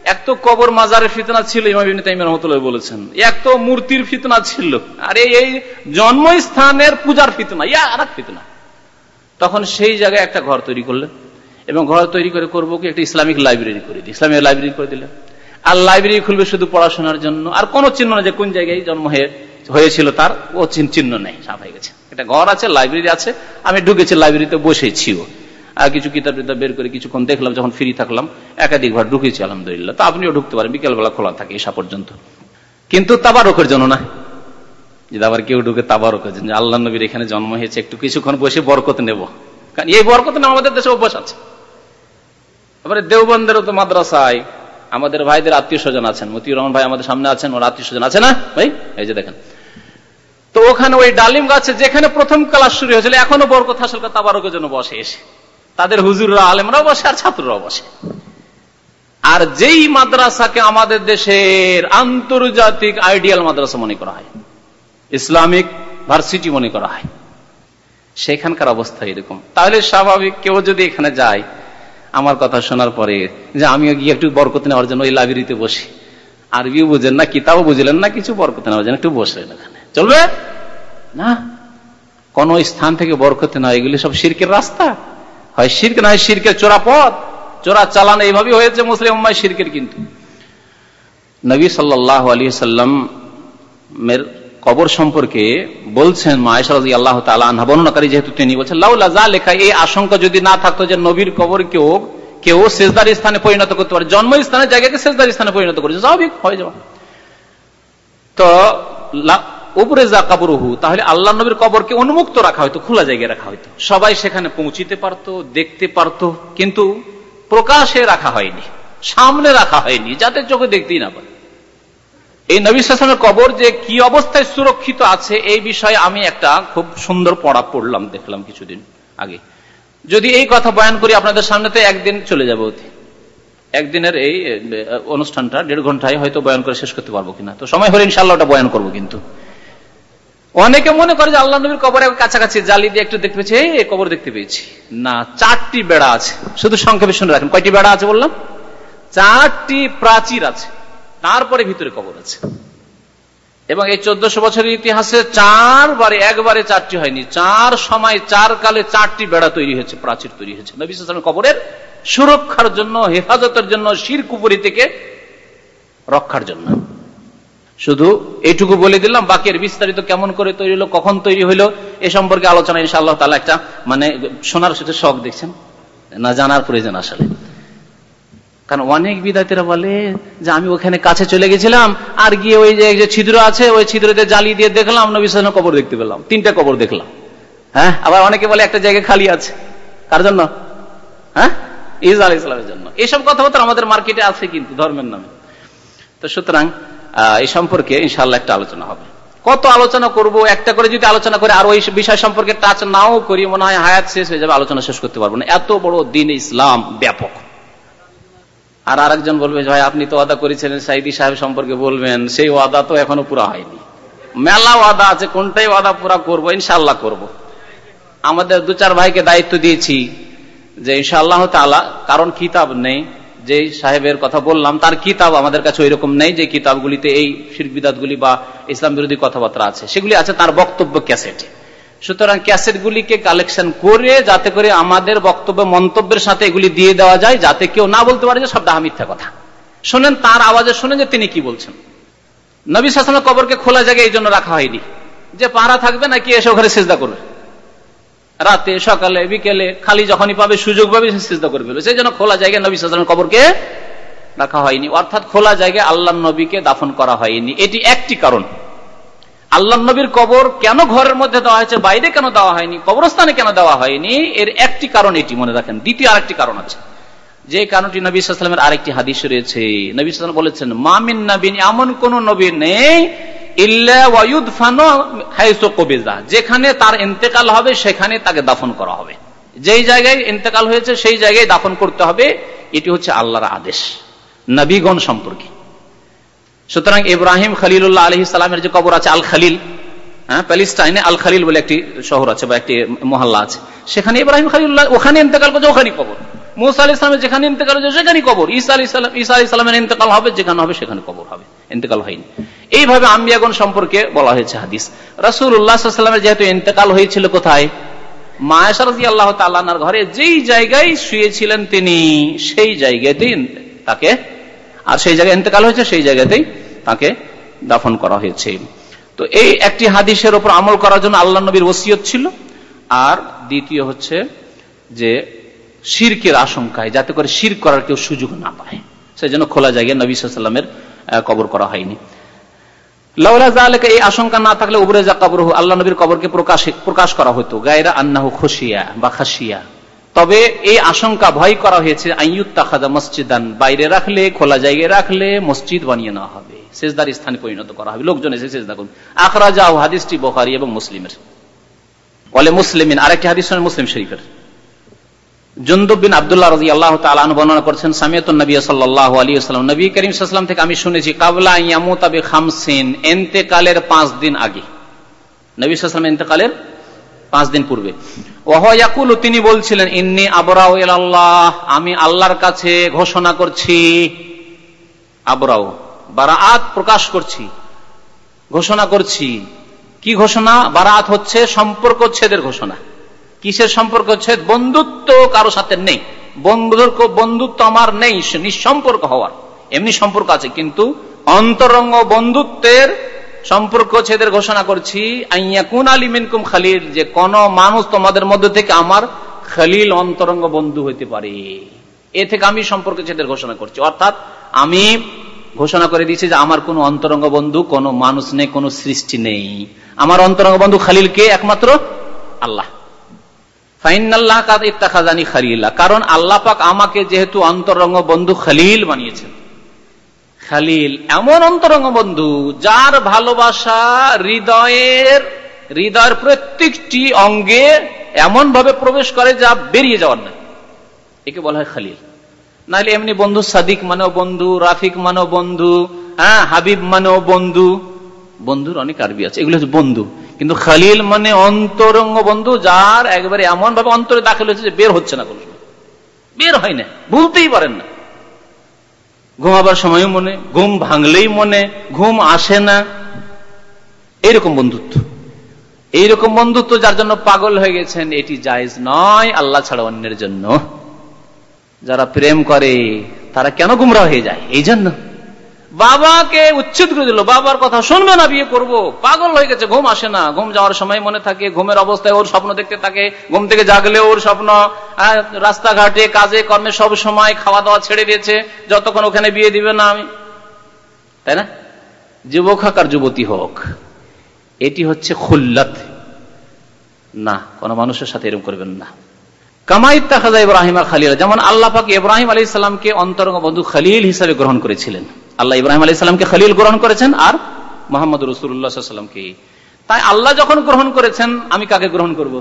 এক তো কবর মাজারের ফিতনা ছিল রহমতুল্লাহ বলেছেন। এক তো মূর্তির ফিতনা ছিল। আরে এই জন্মস্থানের পূজার ফিতনা, ইয়া আর ফিতনা। তখন সেই জায়গায় একটা ঘর তৈরি করলেন। এবং ঘর তৈরি করে করব কি? একটা ইসলামিক লাইব্রেরি করে দিই ইসলামিক লাইব্রেরি করে দিলেন। আর লাইব্রেরি খুলবে শুধু পড়াশোনার জন্য। আর কোনো চিহ্ন নেই যে কোন জায়গায় জন্ম হয়েছিল তার, ও চিহ্ন নেই, সাফ হয়ে গেছে। একটা ঘর আছে, লাইব্রেরি আছে, আমি ঢুকেছি লাইব্রেরিতে বসেছিও আর কিছু কিতাব টিতাব বের করে কিছুক্ষণ দেখলাম, যখন ফ্রি থাকলাম একাধিক ঘর ঢুকেছি, আলহামদুলিল্লাহ। তো আপনিও ঢুকতে পারেন, বিকেলবেলা খোলা থাকে এসা পর্যন্ত। কিন্তু তাবারকের জন্য না। যদি আবার কেউ ঢুকে তাবারক হয়েছেন যে আল্লাহ নবীর এখানে জন্ম হয়েছে, একটু কিছুক্ষণ বসে বরকত নেব। কারণ এই বরকত না আমাদের দেশে অভ্যাস আছে। তারপরে দেওবন্দেরও তো মাদ্রাসায় আমাদের ভাইদের আত্মীয় স্বজন আছেন। মতিউর রহমান ভাই আমাদের সামনে আছেন ওর আত্মীয় স্বজন আছে না? ভাই, এই যে দেখেন। তো ওখানে ওই ডালিম গাছে যেখানে প্রথম ক্লাস শুরু হয়েছিল, এখনও বরকত হাসল তাবারকের জন্য বসে এসে। তাদের হুজুররা, আলেমরাও বসে আর ছাত্ররাও বসে। আর যেই মাদ্রাসাকে আমাদের দেশের আন্তর্জাতিক আইডিয়াল মাদ্রাসা মনে করা হয়, ইসলামিক ভার্সিটি মনে করা হয়, সেখানকার অবস্থা এরকম। তাহলে স্বাভাবিক কেউ যদি এখানে যায় আমার কথা শোনার পরে যে আমিও গিয়ে একটু বরকত নেওয়ার জন্য ওই লাইব্রেরিতে বসি। আরবিও বুঝেন না, কিতাবও বুঝলেন না, কিছু বরকত নেওয়ার জন্য একটু বসলেন এখানে। চলবে? না। কোন স্থান থেকে বরকত না এগুলি সব শিরকের রাস্তা। হয় শির্ক না হয় শিরকের চোরা পথ। চোরা চালান এইভাবে হয়েছে মুসলিম শিরকের কিন্তু। নবী সাল্লাহ আলী সাল্লামের কবর সম্পর্কে বলছেন মায়েশারাজি আল্লাহ তালা বর্ণনাকারী যেহেতু তিনি বলছেন, লাউলা যা লেখা এই আশঙ্কা যদি না থাকতো যে নবীর কবর কেউ কেউ শেষদার স্থানে পরিণত করতে পারে জায়গাকে শেষদার স্থানে পরিণত করেছে, স্বাভাবিক, হয়ে যাওয়া তো উপরে যা তাহলে আল্লাহ নবীর কবরকে উন্মুক্ত রাখা হয়তো খোলা জায়গায় রাখা হয়তো সবাই সেখানে পৌঁছিতে পারতো, দেখতে পারতো, কিন্তু প্রকাশে রাখা হয়নি, সামনে রাখা হয়নি যাতে চোখে দেখতেই না পারে। এই নবী শাসনের কবর যে কি অবস্থায় সুরক্ষিত আছে, এই বিষয়ে আমি একটা খুব সুন্দর পড়া পড়লাম, দেখলাম কিছুদিন আগে। যদি এই কথা বয়ান করি, আপনাদের সামনে তো একদিন চলে যাবে একদিনের এই অনুষ্ঠানটা, দেড় ঘন্টায় হয়তো বয়ান করে শেষ করতে পারব কিনা। তো সময় হলে ইনশাল্লাহ ওটা বয়ান করব কিন্তু। অনেকে মনে করে যে আল্লাহ নবীর কবরে কাছাকাছি জালি দিয়ে একটু দেখতে পেয়েছি, এই কবর দেখতে পেয়েছি। না, চারটি বেড়া আছে। শুধু সংক্ষেপে শুনে রাখেন। কয়টি বেড়া আছে বললাম? চারটি প্রাচীর আছে। তারপরে ভিতরে কবর আছে। এবং এই চোদ্দশো বছরের ইতিহাসে চারবারে, একবারে চারটি হয়নি। চার সময়, চার কালে চারটি বেড়া তৈরি হয়েছে, প্রাচীর তৈরি হয়েছে। নবী কবরের সুরক্ষার জন্য, হেফাজতের জন্য শিরকুপুরি থেকে রক্ষার জন্য। শুধু এইটুকু বলে দিলাম বাকির বিস্তারিত কেমন করে তৈরি হলো, কখন তৈরি হলো, এ সম্পর্কে আলোচনা, ইনশাআল্লাহ তালা একটা মানে শোনার সাথে শখ দেখছেন? না জানার প্রয়োজন আসলে। কারণ অনেক বিদায়ীরা বলে যে আমি ওখানে কাছে চলে গেছিলাম, আর গিয়ে ওই যে ছিদ্র আছে, ওই ছিদ্রতে জালি দিয়ে দেখলাম, নবী সালাম কবর দেখতে পেলাম। তিনটা কবর দেখলাম। হ্যাঁ? আবার অনেকে বলে একটা জায়গায় খালি আছে। কার জন্য? হ্যাঁ? ইসা আলি ইসলামের জন্য। এইসব কথাবার্তা আমাদের মার্কেটে আছে কিন্তু ধর্মের নামে। তো সুতরাং এই সম্পর্কে ইনশাল্লাহ একটা আলোচনা হবে। কত আলোচনা করব, একটা করে যদি আলোচনা করে, আর ওই বিষয় সম্পর্কে টাচ নাও করি, মনে হয় হায়াত শেষ হয়ে যাবে, আলোচনা শেষ করতে পারব না। এত বড় দিন ইসলাম ব্যাপক। আর আরেকজন বলবে ভাই, আপনি তো ওয়াদা করেছিলেন সাইদি সাহেব সম্পর্কে বলবেন, সেই ওয়াদা তো এখনও পুরা হয়নি মেলা ওয়াদা আছে, কোনটাই ওয়াদা পুরা করব ইনশাল্লাহ করব। আমাদের দু চার ভাইকে দায়িত্ব দিয়েছি যে, ইনশাআল্লাহ তালা কারণ কিতাব নেই যে সাহেবের কথা বললাম, তার কিতাব আমাদের কাছে ওই রকম নেই যে, কিতাবগুলিতে এই শিরবিদাতগুলি বা ইসলাম বিরোধী কথাবার্তা আছে, সেগুলি আছে তার বক্তব্য ক্যাসেটে সুতরাং ক্যাসেট গুলিকে কালেকশন করে, যাতে করে আমাদের বক্তব্য, মন্তব্যের সাথে এগুলি দিয়ে দেওয়া যায়, যাতে কেউ না বলতে পারে যে সব ডাহা মিথ্যা কথা। শোনেন, তার আওয়াজে শোনেন যে তিনি কি বলছেন। নবী শাসনের কবরকে খোলা জায়গায় এই জন্য রাখা হয়নি। যে পাহারা থাকবে নাকি এসে ওখানে সেজদা করবে? রাতে, সকালে, বিকেলে, খালি যখনই পাবে, সুযোগ পাবে সেজদা করে ফেলবে সেই জন্য খোলা জায়গায় নবী শাসনের কবরকে রাখা হয়নি। অর্থাৎ খোলা জায়গায় আল্লাহ নবীকে দাফন করা হয়নি। এটি একটি কারণ। আল্লাহ নবীর কবর কেন ঘরের মধ্যে দেওয়া হয়েছে, বাইরে কেন দেওয়া হয়নি, কবরস্থানে কেন দেওয়া হয়নি, এর একটি কারণ এটি, মনে রাখেন। দ্বিতীয় আরেকটি কারণ আছে। যে কারণটি নবী সাল্লামের আরেকটি হাদিস রয়েছে। নবী সাল্লাম বলেছেন মামিন নবীন এমন কোন নবী নেই যেখানে তার ইন্তেকাল হবে, সেখানে তাকে দাফন করা হবে। যেই জায়গায় ইন্তেকাল হয়েছে, সেই জায়গায় দাফন করতে হবে, এটি হচ্ছে আল্লাহর আদেশ। নবীগণ সম্পর্কে। সুতরাং ইব্রাহিম খালিল্লাহ আলহি সালামের যে কবর আছে আল খালিল হ্যাঁ প্যালিস্টাইনে আল খালিল বলে একটি শহর আছে বা একটি মহল্লা আছে। সেখানে ইব্রাহিম ওখানে ইন্তেকাল করছে ওখানে কবর। আলি ইসলামের যেখানে ইন্তেকাল হয়েছে সেখানে কবর। ঈসা আলি ঈসা আলি ইন্তেকাল হবে, যেখানে হবে, সেখানে কবর হবে। ইন্তেকাল হয়নি। এইভাবে আম্বিয়াগণ সম্পর্কে বলা হয়েছে হাদিস। রাসুল উল্লাহামের যেহেতু ইন্তেকাল হয়েছিল কোথায়? মায়াসারদি আল্লাহ তাল্লাহার ঘরে যেই জায়গায় শুয়েছিলেন তিনি, সেই জায়গাতেই তাকে আর সেই জায়গায় ইন্তেকাল হয়েছে, সেই জায়গাতেই তাকে দাফন করা হয়েছে। তো এই একটি হাদিসের ওপর আমল করার জন্য আল্লাহ নবীর ওসিয়ত ছিল। আর দ্বিতীয় হচ্ছে যে শিরকের আশঙ্কায়, যাতে করে শির করার কেউ সুযোগ না পায়। সেই জন্য খোলা জায়গায় নবী সাল্লামের কবর করা হয়নি। এই আশঙ্কা না থাকলে উবরে যা কবর আল্লাহ নবীর কবরকে প্রকাশ প্রকাশ করা হতো। গায়রা আন্নাহু খুশিয়া বা খাসিয়া তবে এই আশঙ্কা ভয় করা হয়েছে আইয়ুত্তাখাদা মসজিদান, বাইরে রাখলে, খোলা জায়গায় রাখলে মসজিদ বানিয়ে নেওয়া হবে। শেষদার স্থানে পরিণত করা হবে। লোকজন এসে শেষদা করবে আখরা যাও হাদিসটি বোখারি এবং মুসলিমের। বলে মুসলিমিন, আরেকটি হাদিস মুসলিম শরীফের। জন্দুবিন আবদুল্লাহ রাজি আল্লাহ তালন বর্ণনা করছেন সামিয়ত নবী সাল্লাহ আলী নবী করিম সাল্লাম থেকে আমি শুনেছি, কাবলা ইয়ামুতাবি খামসিন এন্তেকালের পাঁচ দিন আগে। নবী সাল্লাম এন্তেকালের পাঁচ দিন পূর্বে। ওহাকুল তিনি বলছিলেন, ইন্নি আবরাও আল্লাহ আমি আল্লাহর কাছে ঘোষণা করছি। আবরাও বারাত প্রকাশ করছি, ঘোষণা করছি। কি ঘোষণা? বারাত হচ্ছে সম্পর্ক ছেদের ঘোষণা। কিসের সম্পর্ক ছেদ? বন্ধুত্ব কারও সাথে নেই। বন্ধুত্ব বন্ধুত্ব আমার নেই নিঃসম্পর্ক হওয়ার। এমনি সম্পর্ক আছে, কিন্তু অন্তরঙ্গ বন্ধুত্বের সম্পর্ক ছেদের ঘোষণা করছি আলী মিনকুম খালিল, যে কোন মানুষ তোমাদের মধ্যে থেকে আমার খালিল অন্তরঙ্গ বন্ধু হইতে পারে। এ থেকে আমি সম্পর্ক ছেদের ঘোষণা করছি। অর্থাৎ আমি ঘোষণা করে দিয়েছি যে আমার কোন অন্তরঙ্গ বন্ধু, কোন মানুষ নেই, কোন সৃষ্টি নেই। আমার অন্তরঙ্গ বন্ধু খালিল কে? একমাত্র আল্লাহ। কারণ আল্লাহ পাক আমাকে যেহেতু অন্তরঙ্গ বন্ধু খালিল বানিয়েছেন। খালিল এমন অন্তরঙ্গ বন্ধু যার ভালোবাসা হৃদয়ের হৃদয়ের প্রত্যেকটি অঙ্গে এমন ভাবে প্রবেশ করে যা বেরিয়ে যাওয়ার নয়। একে বলা হয় খালিল। নাহলে এমনি বন্ধু সাদিক মানেও বন্ধু, রাফিক মানেও বন্ধু হ্যাঁ হাবিব মানেও বন্ধু। বন্ধুর অনেক আরবি আছে, এগুলো হচ্ছে বন্ধু। কিন্তু খালিল মানে অন্তরঙ্গ বন্ধু যার একবারে এমন ভাবে অন্তরে দাখিল হচ্ছে যে বের হচ্ছে না কোনো বের হয় না, ভুলতেই পারেন না। ঘুমাবার সময় মনে, ঘুম ভাঙলেই মনে, ঘুম আসে না। এইরকম বন্ধুত্ব। এইরকম বন্ধুত্ব যার জন্য পাগল হয়ে গেছেন, এটি জায়জ নয় আল্লাহ ছাড়া অন্যের জন্য। যারা প্রেম করে, তারা কেন গুমরা হয়ে যায়? এই জন্য বাবাকে উচ্ছেদ করে দিল, বাবার কথা শুনবে না, বিয়ে করব। পাগল হয়ে গেছে, ঘুম আসে না। ঘুম যাওয়ার সময় মনে থাকে, ঘুমের অবস্থায় ওর স্বপ্ন দেখতে থাকে, ঘুম থেকে জাগলে ওর স্বপ্ন রাস্তাঘাটে, কাজে, কর্মে সব সময় খাওয়া দাওয়া ছেড়ে দিয়েছে, যতক্ষণ ওখানে বিয়ে দিবে না আমি। তাই না? যুবক হোক আর যুবতী হোক, এটি হচ্ছে খুল্লাত। না, কোন মানুষের সাথে এরকম করবেন না। কামাইত্তা খাজা ইব্রাহিম খালিল যেমন আল্লাহ পাক ইব্রাহিম আলী ইসলামকে অন্তরঙ্গ বন্ধু খালিল হিসাবে গ্রহণ করেছিলেন। আল্লাহ ইব্রাহিম আলী ইসলামকে খালিল গ্রহণ করেছেন আর মোহাম্মদ রসুল্লাহামকে তাই আল্লাহ যখন গ্রহণ করেছেন, আমি কাকে গ্রহণ করব।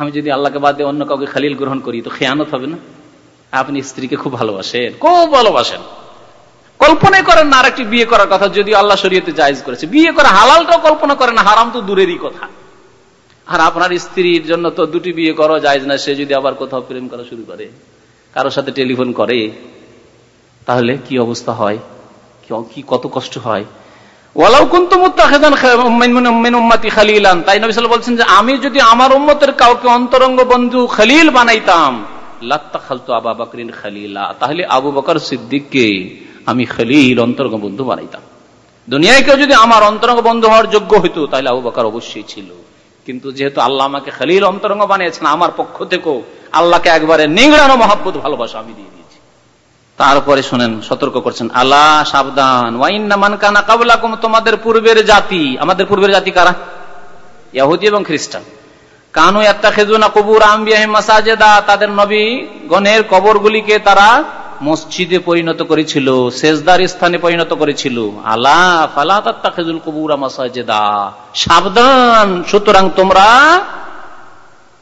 আমি যদি আল্লাহকে বাদ দিয়ে অন্য কাউকে খালিল গ্রহণ করি, তো খেয়ানত হবে না? আপনি স্ত্রীকে খুব ভালোবাসেন খুব ভালোবাসেন। কল্পনাই করেন না আরেকটি বিয়ে করার কথা যদি আল্লাহ শরীয়তে জায়জ করেছে। বিয়ে করা হালালটাও কল্পনা করেন হারাম তো দূরেরই কথা। আর আপনার স্ত্রীর জন্য তো দুটি বিয়ে করা যায় না, সে যদি আবার কোথাও প্রেম করা শুরু করে, কারোর সাথে টেলিফোন করে, তাহলে কি অবস্থা হয়? কি কত কষ্ট হয়? বলছেন যে, আমি যদি আমার উম্মতের কাউকে অন্তরঙ্গ বন্ধু খালিল বানাইতাম তাহলে আবু বকর সিদ্দিককে আমি অন্তরঙ্গ বন্ধু বানাইতাম। দুনিয়ায় কেউ যদি আমার অন্তরঙ্গ বন্ধু হওয়ার যোগ্য হইতো, তাহলে আবু বকর অবশ্যই ছিল। কিন্তু যেহেতু আল্লাহ আমাকে খালিল অন্তরঙ্গ বানিয়েছেন, আমার পক্ষ থেকেও আল্লাহকে একবারে নিংড়ানো মহাব্বত ভালোবাসা আমি দিয়ে দিয়েছি। তারপরে শোনেন, সতর্ক করছেন আল্লাহ সাবধান ওয়াইন্নামান কানা কাবলাকুম, তোমাদের পূর্বের জাতি। আমাদের পূর্বের জাতি কারা? ইয়াহুদি এবং খ্রিস্টান। কানু একটা খেজুনা কবুর মাসাজেদা। তাদের নবী গণের কবরগুলিকে তারা মসজিদে পরিণত করেছিল শেষদার স্থানে পরিণত করেছিল। আলা ফালা তাত্তা খেজুল কবুরা মাসাজেদা। সাবধান, সুতরাং তোমরা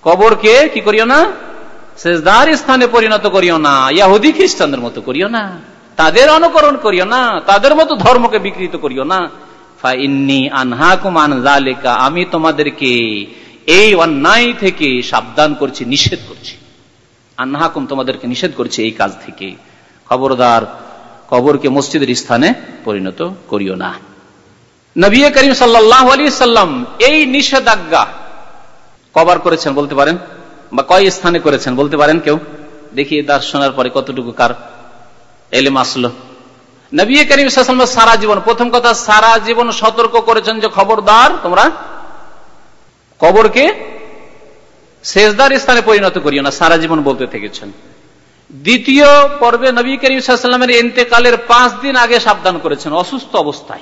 কবরকে কি করিও না? শেষদার স্থানে পরিণত করিও না, ইয়াহুদি খ্রিস্টানদের মতো করিও না, তাদের অনুকরণ করিও না, তাদের মতো ধর্মকে বিকৃত করিও না। আমি তোমাদেরকে এই অন্যায় থেকে সাবধান করছি, নিষেধ করছি। আন্নাহাকুম তোমাদেরকে নিষেধ করছে এই কাজ থেকে। খবরদার কবরকে মসজিদের স্থানে পরিণত করিও না। নবী করিম সাল্লাহ আলী সাল্লাম এই নিষেধাজ্ঞা কবার করেছেন, বলতে পারেন বা কয় স্থানে করেছেন বলতে পারেন কেউ? দেখি তার শোনার পরে কতটুকু কার এলেম আসলো। নবী করিম সারা জীবন, প্রথম কথা, সারা জীবন সতর্ক করেছেন যে খবরদার তোমরা কবরকে শেষদার স্থানে পরিণত করিও না, সারা জীবন বলতে থেকেছেন। দ্বিতীয় পর্বে নবী করিম সাল্লামের এতেকালের পাঁচ দিন আগে সাবধান করেছেন, অসুস্থ অবস্থায়।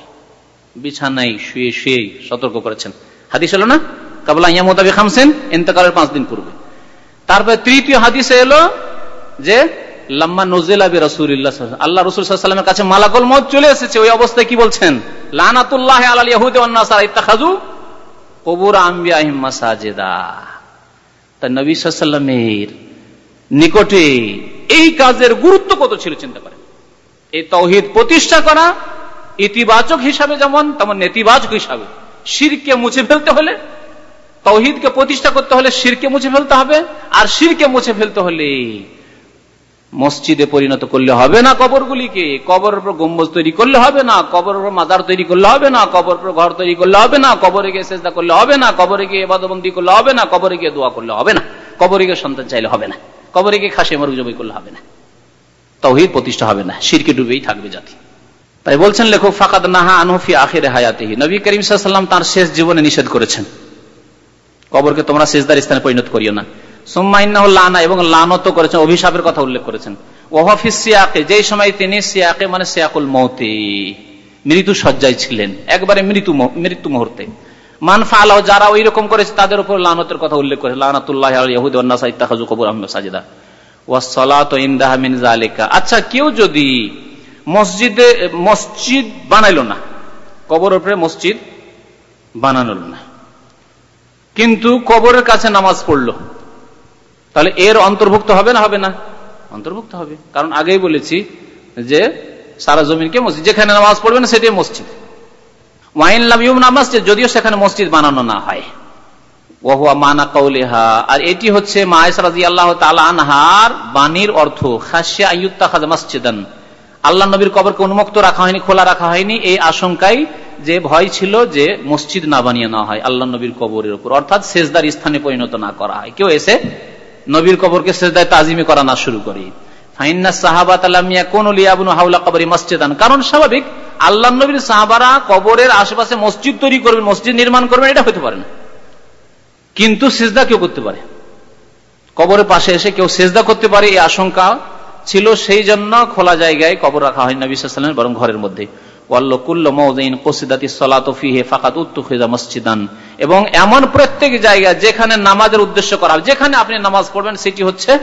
বিছানায় শুয়ে শুয়ে সতর্ক করেছেন। হাদিস হলো না? কাবলা ইয়া মোতাবি খামসেন ইন্তকালের পাঁচ দিন পূর্বে। তারপরে তৃতীয় হাদিসে এলো যে, লাম্মা নজিল আবি রসুল্লাহ আল্লাহ রসুল কাছে মালাকুল মত চলে এসেছে। ওই অবস্থায় কি বলছেন? লানাতুল্লাহ ইত্তাখাযু কবুর নবী সাল্লামের নিকটে এই কাজের গুরুত্ব কত ছিল চিন্তা করেন। এই তৌহিদ প্রতিষ্ঠা করা ইতিবাচক হিসাবে যেমন, তেমন নেতিবাচক হিসাবে। শিরকে মুছে ফেলতে হলে তৌহিদকে প্রতিষ্ঠা করতে হলে শিরকে মুছে ফেলতে হবে, আর শিরকে মুছে ফেলতে হলে মসজিদে পরিণত করলে হবে না কবরগুলিকে। কবর উপর গম্বজ তৈরি করলে হবে না কবর উপর মাদার তৈরি করলে হবে না কবর উপর ঘর তৈরি করলে হবে না, কবরে গিয়ে চেষ্টা করলে হবে না, কবরে গিয়ে এবাদবন্দি করলে হবে না, কবরে গিয়ে দোয়া করলে হবে না, কবরে গিয়ে সন্তান চাইলে হবে না, কবরে গিয়ে খাসি মরুক জমি করলে হবে না। তৌহিদ প্রতিষ্ঠা হবে না, শিরকে ডুবেই থাকবে জাতি। তাই বলছেন লেখক, ফাকাদ নাহা আনহফি আখির হায়াতিহি। নবী করিম সাল্লাম তার শেষ জীবনে নিষেধ করেছেন। কবরকে তোমরা শেষদার স্থানে পরিণত করিও না। লানা, এবং লানত করেছেন, অভিশাপের কথা উল্লেখ করেছেন। ওহফিস সিয়াকে, যেই সময় তিনি সিয়াকে মানে সিয়াকুল মৌতি মৃত্যু সজ্জায় ছিলেন, একবারে মৃত্যু মৃত্যু মুহূর্তে। মান ফালাও যারা ওই রকম করেছে, তাদের উপর লানতের কথা উল্লেখ করে লানাতুল্লাহ ইহুদ ইত্তাখাজু কবর আহমদ সাজিদা। আচ্ছা কেউ যদি মসজিদে, মসজিদ বানাইলো না, কবর উপরে মসজিদ বানানো না কিন্তু কবরের কাছে নামাজ পড়ল। তাহলে এর অন্তর্ভুক্ত হবে না হবে না? অন্তর্ভুক্ত হবে। কারণ আগেই বলেছি যে সারা জমিনকে মসজিদ, যেখানে নামাজ পড়বে না সেটাই মসজিদ ওয়াইন লামিউম নামাজ যদিও সেখানে মসজিদ বানানো না হয়। আর এটি হচ্ছে আল্লাহ আনহার বাণীর অর্থ আল্লাহ নবীর কবরকে উন্মুক্ত রাখা হয়নি, খোলা রাখা হয়নি, এই আশঙ্কায় যে ভয় ছিল যে মসজিদ না বানিয়ে নেওয়া হয়, আল্লাহ নবীর কবরের উপর। অর্থাৎ শেষদার স্থানে পরিণত না করা হয়। কেউ এসে নবীর কবরকে শেষদায় তাজিমি করা না শুরু করি। কারণ স্বাভাবিক, আল্লাহ নবীর সাহাবারা কবরের আশেপাশে মসজিদ তৈরি করবেন, মসজিদ নির্মাণ করবেন, এটা হতে পারে না। কিন্তু সেজদা কেউ করতে পারে। কবরের পাশে এসে কেউ সেজদা করতে পারে, এই আশঙ্কা ছিল, সেই জন্য খোলা জায়গায় কবর রাখা হয় নবী সাল্লামের বরং ঘরের মধ্যে। এবং এমন প্রত্যেক জায়গা যেখানে নামাজের উদ্দেশ্য করা, যেখানে আপনি নামাজ পড়বেন, সেটি হচ্ছে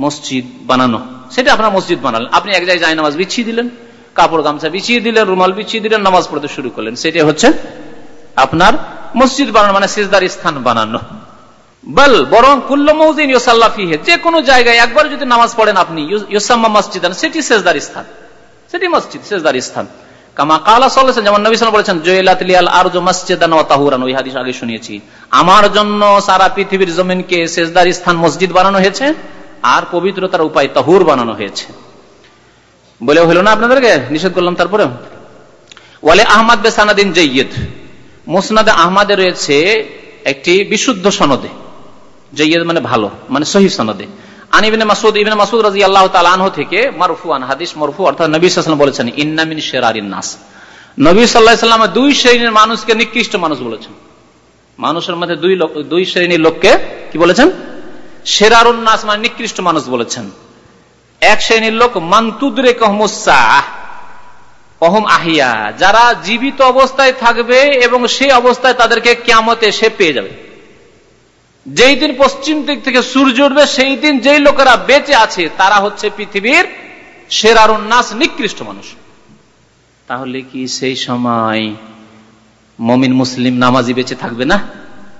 মসজিদ বানানো। সেটা আপনার মসজিদ বানালেন আপনি এক জায়গায় নামাজ বিছিয়ে দিলেন, কাপড় গামছা বিছিয়ে দিলেন, রুমাল বিছিয়ে দিলেন, নামাজ পড়তে শুরু করলেন। সেটা হচ্ছে আপনার মসজিদ বানানো মানে সিজদার স্থান বানানো। বল, বরং কুল্ল মৌদিন ইউসাল্লাফিহে যে কোনো জায়গায় একবার যদি নামাজ পড়েন আপনি ইউসাম্মা মসজিদ সেটি সেজদার স্থান। সেটি মসজিদ, সেজদার স্থান। কামা যেমন নবী বলেছেন জয়লাতিয়াল আর মসজিদান ও তাহুরান, ওই আগে শুনিয়েছি। আমার জন্য সারা পৃথিবীর জমিনকে সেজদার স্থান মসজিদ বানানো হয়েছে, আর পবিত্রতার উপায় তাহুর বানানো হয়েছে। বলে হলো না আপনাদেরকে? নিষেধ করলাম তারপরে। ওয়ালে আহমদ বেসানাদিন জৈয়দ। মুসনাদে আহমদে রয়েছে একটি বিশুদ্ধ সনদে। জৈয়দ মানে ভালো মানে সহি সনদে। মাসুদ থেকে হাদিস অর্থাৎ নবী বলেছেন দুই শ্রেণির মানুষকে নিকৃষ্ট মানুষ বলেছেন। মানুষের মধ্যে দুই দুই শ্রেণির লোককে কি বলেছেন? মানে নিকৃষ্ট মানুষ বলেছেন। এক শ্রেণির লোক মান্তুদরে কহমুসাহ অহম আহিয়া। যারা জীবিত অবস্থায় থাকবে এবং সেই অবস্থায় তাদেরকে কেমতে সে পেয়ে যাবে। যেই দিন পশ্চিম দিক থেকে সূর্য উঠবে, সেই দিন যেই লোকেরা বেঁচে আছে, তারা হচ্ছে পৃথিবীর সেরার উন্নাস, নিকৃষ্ট মানুষ। তাহলে কি সেই সময় মমিন মুসলিম নামাজি বেঁচে থাকবে না?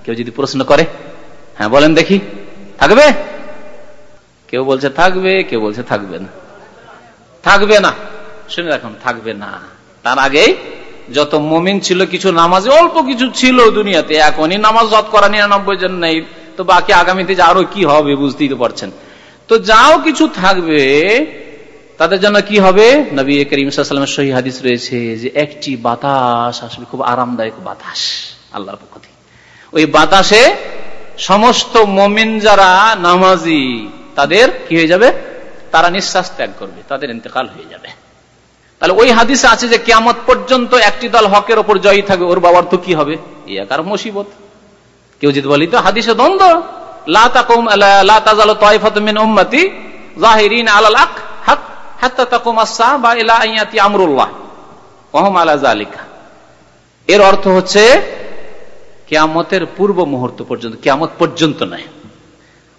কেউ যদি প্রশ্ন করে হ্যাঁ বলেন দেখি, থাকবে? কেউ বলছে থাকবে, কেউ বলছে থাকবে না। থাকবে না। শুনে রাখুন, থাকবে না। তার আগে যত মমিন ছিল, কিছু নামাজে, অল্প কিছু ছিল দুনিয়াতে, এখনই নামাজ যত করা নিরানব্বই জন নেই। তো বাকি আগামীতে আরও কি হবে বুঝতেই তো পারছেন। তো যাও কিছু থাকবে, তাদের জন্য কি হবে? নবী করিম সাল্লামের সহি হাদিস রয়েছে যে একটি বাতাস আসবে খুব আরামদায়ক বাতাস, আল্লাহর পক্ষ থেকে। ওই বাতাসে সমস্ত মমিন যারা নামাজি, তাদের কি হয়ে যাবে? তারা নিঃশ্বাস ত্যাগ করবে, তাদের ইন্তেকাল হয়ে যাবে। তাহলে ওই হাদিসে আছে যে কেমত পর্যন্ত একটি দল হকের ওপর জয়ী থাকবে, ওর বাবার তো কি হবে? ইয়াকার মুসিবত। কেউ যদি বলি তো হাদিসে দ্বন্দ্ব। এর অর্থ হচ্ছে, কেয়ামতের পূর্ব মুহূর্ত পর্যন্ত, কেয়ামত পর্যন্ত নয়।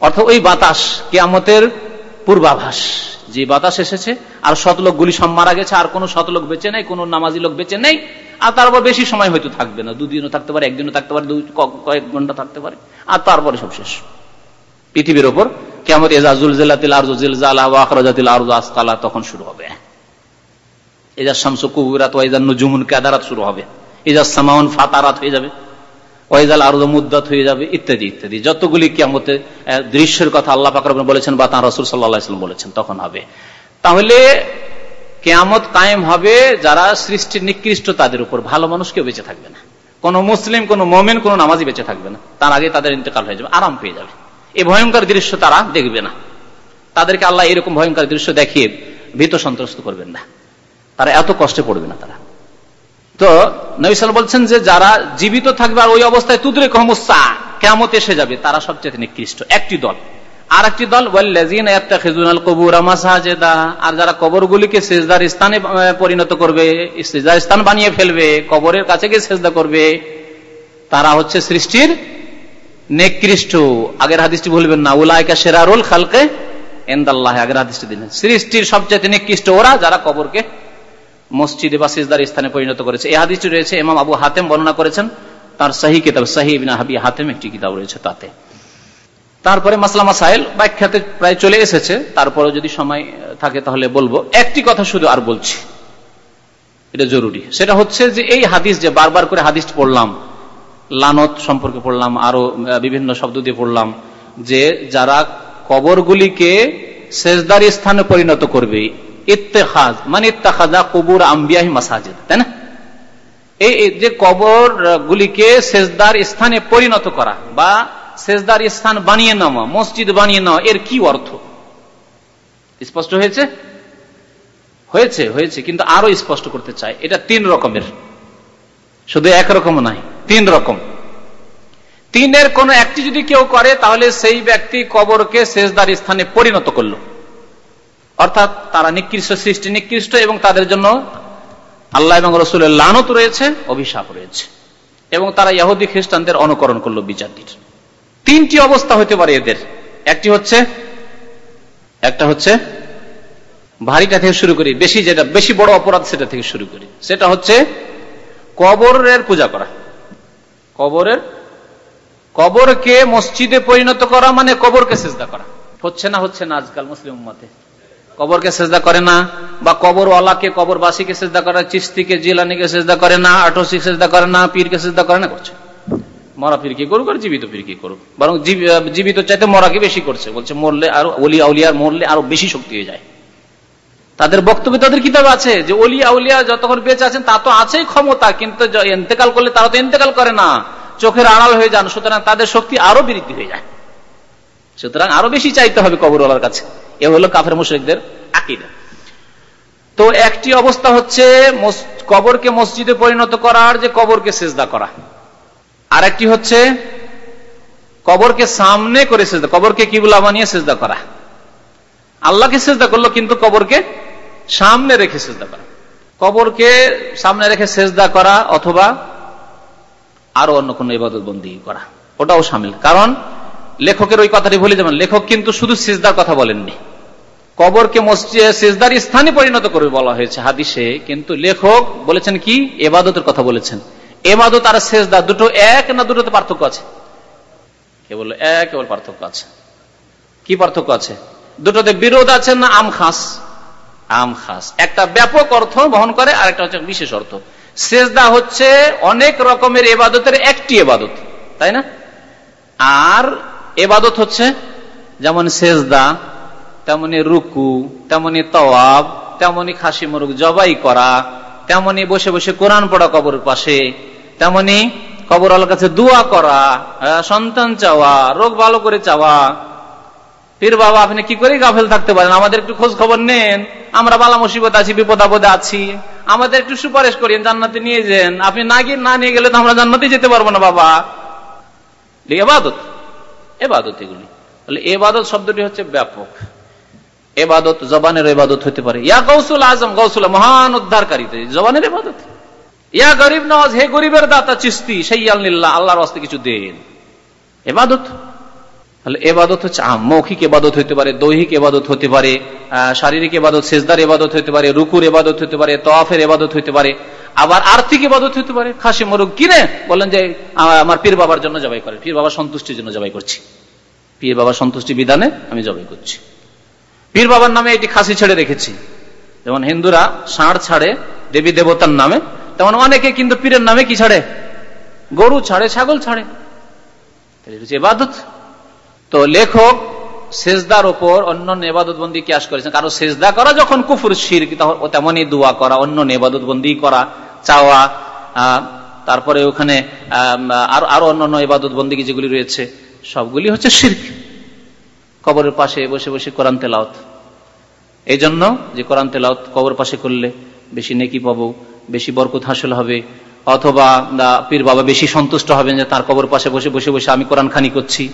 অর্থাৎ ওই বাতাস, কেয়ামতের পূর্বাভাস। যে বাতাস এসেছে, আর শতলোকগুলি সব মারা গেছে, আর কোন শতলোক বেঁচে নেই, কোন নামাজি লোক বেঁচে নেই। আর তারপর বেশি সময় হয়তো থাকবে না। দুদিনও থাকতে পারে, একদিনও থাকতে পারে কয়েক ঘণ্টা থাকতে পারে। আর তারপরে সব শেষ। পৃথিবীর ওপর কেমন এজাজুল আরজু আরজু তখন শুরু হবে। এজাজ শামসু কুবুরাত ওয়াইজান নুজুমুন কাদারাত শুরু হবে। এজাজ সামাউন ফাতারাত হয়ে যাবে। ওয়াইজাল আরজ মুদ্দাত হয়ে যাবে, ইত্যাদি ইত্যাদি। যতগুলি কেমতে দৃশ্যের কথা আল্লাহ পাকর বলেছেন বা তাঁর রসুল সাল্লাহাম বলেছেন, তখন হবে। তাহলে কেয়ামত কায়েম হবে যারা সৃষ্টির নিকৃষ্ট তাদের উপর। ভালো মানুষ কেউ বেঁচে থাকবে না। কোন মুসলিম, কোন মোমেন, কোন নামাজি বেঁচে থাকবে না। তার আগে তাদের ইন্তেকাল হয়ে যাবে, আরাম পেয়ে যাবে। এই ভয়ঙ্কর দৃশ্য তারা দেখবে না। তাদেরকে আল্লাহ এরকম ভয়ঙ্কর দৃশ্য দেখিয়ে ভীত সন্ত্রস্ত করবেন না। তারা এত কষ্টে পড়বে না তারা। তো নবিসাল বলছেন যে যারা জীবিত থাকবে আর ওই অবস্থায় তুদরে কহমুসা কেমত এসে যাবে, তারা সবচেয়ে নিকৃষ্ট। একটি দল। আর একটি দল আর যারা কবরগুলিকে সেজদার স্থানে পরিণত করবে, সেজদার স্থান বানিয়ে ফেলবে, কবরের কাছে গিয়ে সেজদা করবে, তারা হচ্ছে সৃষ্টির নিকৃষ্ট। আগের হাদিসটি ভুলবেন না। উলায়কা সেরারুল খালকে এন্দাল্লাহ আগের হাদিসটি সৃষ্টির সবচেয়ে নিকৃষ্ট ওরা যারা কবরকে মসজিদে বা সিজদার স্থানে পরিণত করেছে। এই হাদিসটি রয়েছে এমাম আবু হাতেম বর্ণনা করেছেন। তার সাহি কিতাব, সাহি হাতেম একটি কিতাব রয়েছে তাতে। তারপরে মাসলামা সাহেল ব্যাখ্যাতে প্রায় চলে এসেছে। তারপরে যদি সময় থাকে তাহলে বলব। একটি কথা শুধু আর বলছি। এটা জরুরি। সেটা হচ্ছে যে এই হাদিস যে বারবার করে হাদিস পড়লাম, লানত সম্পর্কে পড়লাম, আরও বিভিন্ন শব্দ দিয়ে পড়লাম, যে যারা কবরগুলিকে সেজদার স্থানে পরিণত করবে, ইত্তেখাজ মানে ইত্তাখাজা কবুর আম্বিয়াহি মাসাজিদ, তাই না? এই যে কবর গুলিকে সেজদার স্থানে পরিণত করা বা সেজদার স্থান বানিয়ে নেওয়া মসজিদ বানিয়ে নেওয়া এর কি অর্থ? স্পষ্ট হয়েছে? হয়েছে হয়েছে, কিন্তু আরও স্পষ্ট করতে চাই। এটা তিন রকমের। শুধু একরকম নাই তিন রকম। তিনের কোন একটি যদি কেউ করে, তাহলে সেই ব্যক্তি কবরকে সেজদার স্থানে পরিণত করল। অর্থাৎ তারা নিকৃষ্ট সৃষ্টি, নিকৃষ্ট এবং তাদের জন্য আল্লাহ এবং রসুলের লানত রয়েছে, অভিশাপ রয়েছে। এবং তারা ইহুদি খ্রিস্টানদের অনুকরণ করল বিচারটির। তিনটি অবস্থা হতে পারে এদের। একটি হচ্ছে, একটা হচ্ছে ভারীটা থেকে শুরু করি, বেশি যেটা, বেশি বড় অপরাধ সেটা থেকে শুরু করি। সেটা হচ্ছে কবরের পূজা করা। কবরের, কবরকে মসজিদে পরিণত করা মানে কবরকে চেষ্টা করা। হচ্ছে না হচ্ছে না আজকাল মুসলিম মতে কবরকে সেজদা করে না, বা কবরওয়ালাকে, কবরবাসীকে সেজদা করে চিস্তিকে, জিলানিকে সেজদা করে না আটসি সেজদা করে না, পীরকে সেজদা করে না, করছে। মরা পীর কি করুক আর জীবিত পীর কি করুক। বরং জীবিত চাইতে মরাকে বেশি করছে। বলছে, মরলে আরও অলিয়া উলিয়ার মরলে আরও বেশি শক্তি হয়ে যায়। তাদের বক্তব্য তাদের কিতাব আছে যে, অলিয়া উলিয়া যতক্ষণ বেঁচে আছেন, তা তো আছেই ক্ষমতা, কিন্তু এন্তেকাল করলে তারা তো এন্তেকাল করে না। চোখের আড়াল হয়ে যান, সুতরাং তাদের শক্তি আরও বৃদ্ধি হয়ে যায়। সুতরাং আরও বেশি চাইতে হবে কবরওয়ালার কাছে। এ হলো কাফের মুশ্রিকদের আকিদা। তো একটি অবস্থা হচ্ছে কবরকে মসজিদে পরিণত করার যে কবরকে সেজদা করা। আর একটি হচ্ছে কবরকে সামনে করে সেজদা, কবরকে কিবুলা বানিয়ে সেজদা করা। আল্লাহকে সেজদা করল, কিন্তু কবরকে সামনে রেখে সেজদা করা। কবরকে সামনে রেখে সেজদা করা অথবা আরও অন্য কোন ইবাদত বন্দী করা, ওটাও সামিল। কারণ লেখকের ওই কথাটি ভুলে যাবেন লেখক কিন্তু শুধু সিজদার কথা বলেননি। কবরকে মসজিদ সেজদার স্থানে পরিণত করবে বলা হয়েছে হাদিসে, কিন্তু লেখক বলেছেন কি? এবাদতের কথা বলেছেন। এবাদত আর সেজদা দুটো এক না দুটোতে পার্থক্য আছে? কেবল এক, কেবল পার্থক্য আছে। কি পার্থক্য আছে? দুটোতে বিরোধ আছে না আম খাস? আম খাস। একটা ব্যাপক অর্থ বহন করে আর একটা হচ্ছে বিশেষ অর্থ। সেজদা হচ্ছে অনেক রকমের এবাদতের একটি এবাদত, তাই না? আর এবাদত হচ্ছে যেমন সেজদা, তেমনি রুকু, তেমনি তওয়াব, তেমনি খাসি মুরুক জবাই করা, তেমনি বসে বসে কোরআন পড়া কবর পাশে তেমনি কবর আলোর কাছে দোয়া করা সন্তান চাওয়া, রোগ ভালো করে চাওয়া। পীর বাবা, আপনি কি করে গাফেল থাকতে পারেন? আমাদের একটু খোঁজ খবর নেন। আমরা বালা মুসিবত আছি, বিপদ আপদে আছি। আমাদের একটু সুপারিশ করেন জান্নাতে নিয়ে যান। আপনি না গিয়ে না নিয়ে গেলে তো আমরা জান্নাতে যেতে পারব না, বাবা। এবাদত। এবাদত এগুলি। তাহলে এবাদত শব্দটি হচ্ছে ব্যাপক। এবাদত জবানের এবাদত হতে পারে। ইয়া গৌসুল আজম গৌসুল মহান উদ্ধারকারী জবানের এবাদত। ইয়া গরিব নওয়াজ, হে গরিবের দাতা, চিস্তি সেই আল্লাহ আল্লাহর হস্তে কিছু দেন। এবাদত? তাহলে এবাদত হচ্ছে মৌখিক এবাদত হতে পারে, দৈহিক এবাদত হতে পারে শারীরিক এবাদত, সেজদার এবাদত হতে পারে, রুকুর এবাদত হতে পারে তফের এবাদত হতে পারে, আবার আর্থিক ইবাদত হতে পারে। খাসি মরুক কিনে বললেন যে আমার পীর বাবার জন্য জবাই করে, পীর বাবার সন্তুষ্টির জন্য জবাই করছি। পীর বাবার সন্তুষ্টি বিধানে আমি জবাই করছি। পীর বাবার নামে এটি খাসি ছেড়ে রেখেছি। যেমন হিন্দুরা ষাঁড় ছাড়ে দেবী দেবতার নামে তেমন অনেকে কিন্তু পীরের নামে কি ছাড়ে? গরু ছাড়ে, ছাগল ছাড়ে। তো লেখক সেজদার ওপর অন্য নেবাদত বন্দী ক্যাশ করেছেন। কারণ সেজদা করা যখন কুফুর শির তেমনই দোয়া করা অন্য নেবাদত বন্দী করা, চাওয়া তারপরে ওখানে আরও আরও অন্যান্য এবাদত বন্দী যেগুলি রয়েছে, সবগুলি হচ্ছে শির্ক। কবরের পাশে বসে বসে কোরআন তেলাওত এই জন্য যে কোরআন তেলাওত কবর পাশে করলে বেশি নেকি পাবো। বেশি বরকত হাসল হবে, অথবা পীর বাবা বেশি সন্তুষ্ট হবেন যে তার কবর পাশে বসে বসে বসে আমি কোরআন খানি করছি।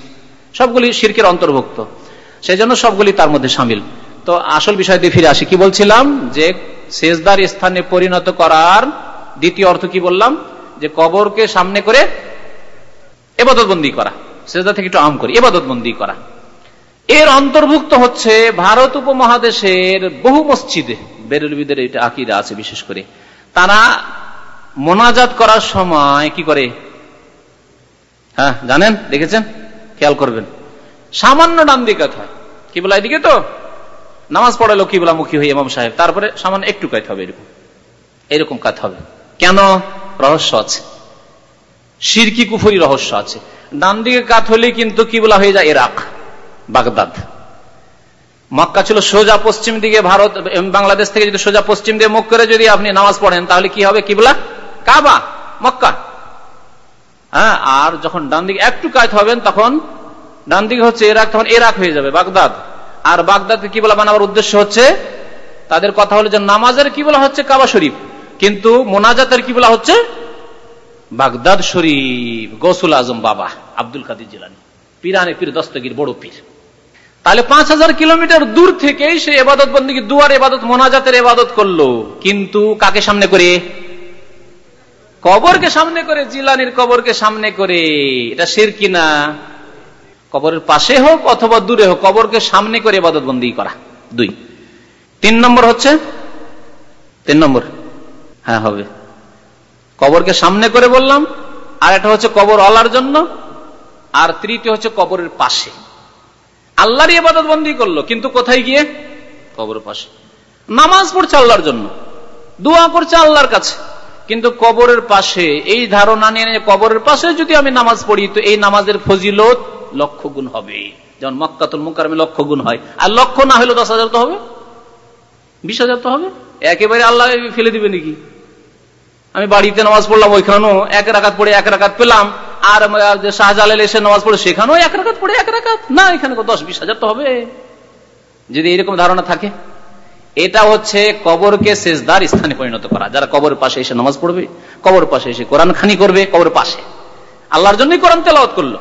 সবগুলি শির্কের অন্তর্ভুক্ত। সেই জন্য সবগুলি তার মধ্যে সামিল। তো আসল বিষয় দিয়ে ফিরে আসি। কি বলছিলাম? যে সেজদার স্থানে পরিণত করার দ্বিতীয় অর্থ কি বললাম? যে কবরকে সামনে করে এবাদতবন্দি করা। সেজদা থেকে একটু আম করি। এবাদতবন্দি করা। এর অন্তর্ভুক্ত হচ্ছে ভারত উপমহাদেশের বহু মসজিদে, বেরুলবিদের এটা আকিদা আছে বিশেষ করে। তারা মোনাজাত করার সময় কি করে? হ্যাঁ জানেন? দেখেছেন? খেয়াল করবেন। সামান্য ডান দিকে কি বলা এদিকে তো? নামাজ পড়ালো কি বলা মুখী হয়ে ইমাম সাহেব। তারপরে সামান্য একটু কাজ হবে এরকম। এরকম কাজ হবে। কেন? রহস্য আছে। সিরকি কুফুরি রহস্য আছে। ডান দিকে কাত হলে কিন্তু কি বলা হয়ে যায় ইরাক বাগদাদ। মক্কা ছিল সোজা পশ্চিম দিকে ভারত বাংলাদেশ থেকে যদি সোজা পশ্চিম দিকে মুখ করে যদি আপনি নামাজ পড়েন, তাহলে কি হবে? কিবলা? কাবা, মক্কা। হ্যাঁ আর যখন ডান দিকে একটু কাজ হবেন, তখন ডান দিকে হচ্ছে এরাক তখন এরাক হয়ে যাবে, বাগদাদ। আর বাগদাদকে কি বলা বানাবার উদ্দেশ্য হচ্ছে, তাদের কথা হলো যে নামাজের কি বলা হচ্ছে কাবা শরীফ, কিন্তু মোনাজাতের কি বলা হচ্ছে বাগদাদ শরীফ। গসুল আজম বাবা, আব্দুল কাদির জিলানি। পিরানে পীর, দস্তগির, বড় পীর। তাহলে পাঁচ হাজার কিলোমিটার দূর থেকেই সে এবাদত বন্দী দুয়ার এবাদত, মোনাজাতের এবাদত করল। কিন্তু কাকে সামনে করে? কবরকে সামনে করে, জিলানির কবরকে সামনে করে। এটা শের কিনা কবরের পাশে হোক অথবা দূরে হোক, কবরকে সামনে করে এবাদত বন্দী করা। দুই। তিন নম্বর হচ্ছে? তিন নম্বর। হ্যাঁ হবে। কবরকে সামনে করে বললাম, আর একটা হচ্ছে কবর অলার জন্য, আর তৃতীয় হচ্ছে কবরের পাশে। আল্লাহর ইবাদত বন্দি করল, কিন্তু কোথায় গিয়ে? কবর পাশে। নামাজ পড়ছে আল্লাহর জন্য, দোয়া করছে আল্লাহর কাছে, কিন্তু কবরের পাশে, এই ধারণা নিয়ে কবরের পাশে যদি আমি নামাজ পড়ি, তো এই নামাজের ফজিলত লক্ষ গুণ হবে। যেমন মক্কাতুল মুকারমে লক্ষ গুণ হয়। আর লক্ষ না হলে দশ হাজার তো হবে? বিশ হাজার তো হবে? একেবারে আল্লাহ ফেলে দিবে নাকি? আমি বাড়িতে নামাজ পড়লাম ওইখানেও, এক রাখাত পড়ে এক রাখাত পেলাম আর শাহজালাল এসে নামাজ পড়ে সেখানেও এক রাখাত পড়ে, এক রাখাত না, এখানে দশ বিশ হাজার তো হবে। যদি এরকম ধারণা থাকে, এটা হচ্ছে কবরকে শেষদার স্থানে পরিণত করা। যারা কবরের পাশে এসে নামাজ পড়বে কবর পাশে এসে কোরআন খানি করবে কবর পাশে। আল্লাহর জন্যই কোরআন তেলাওয়াত করল।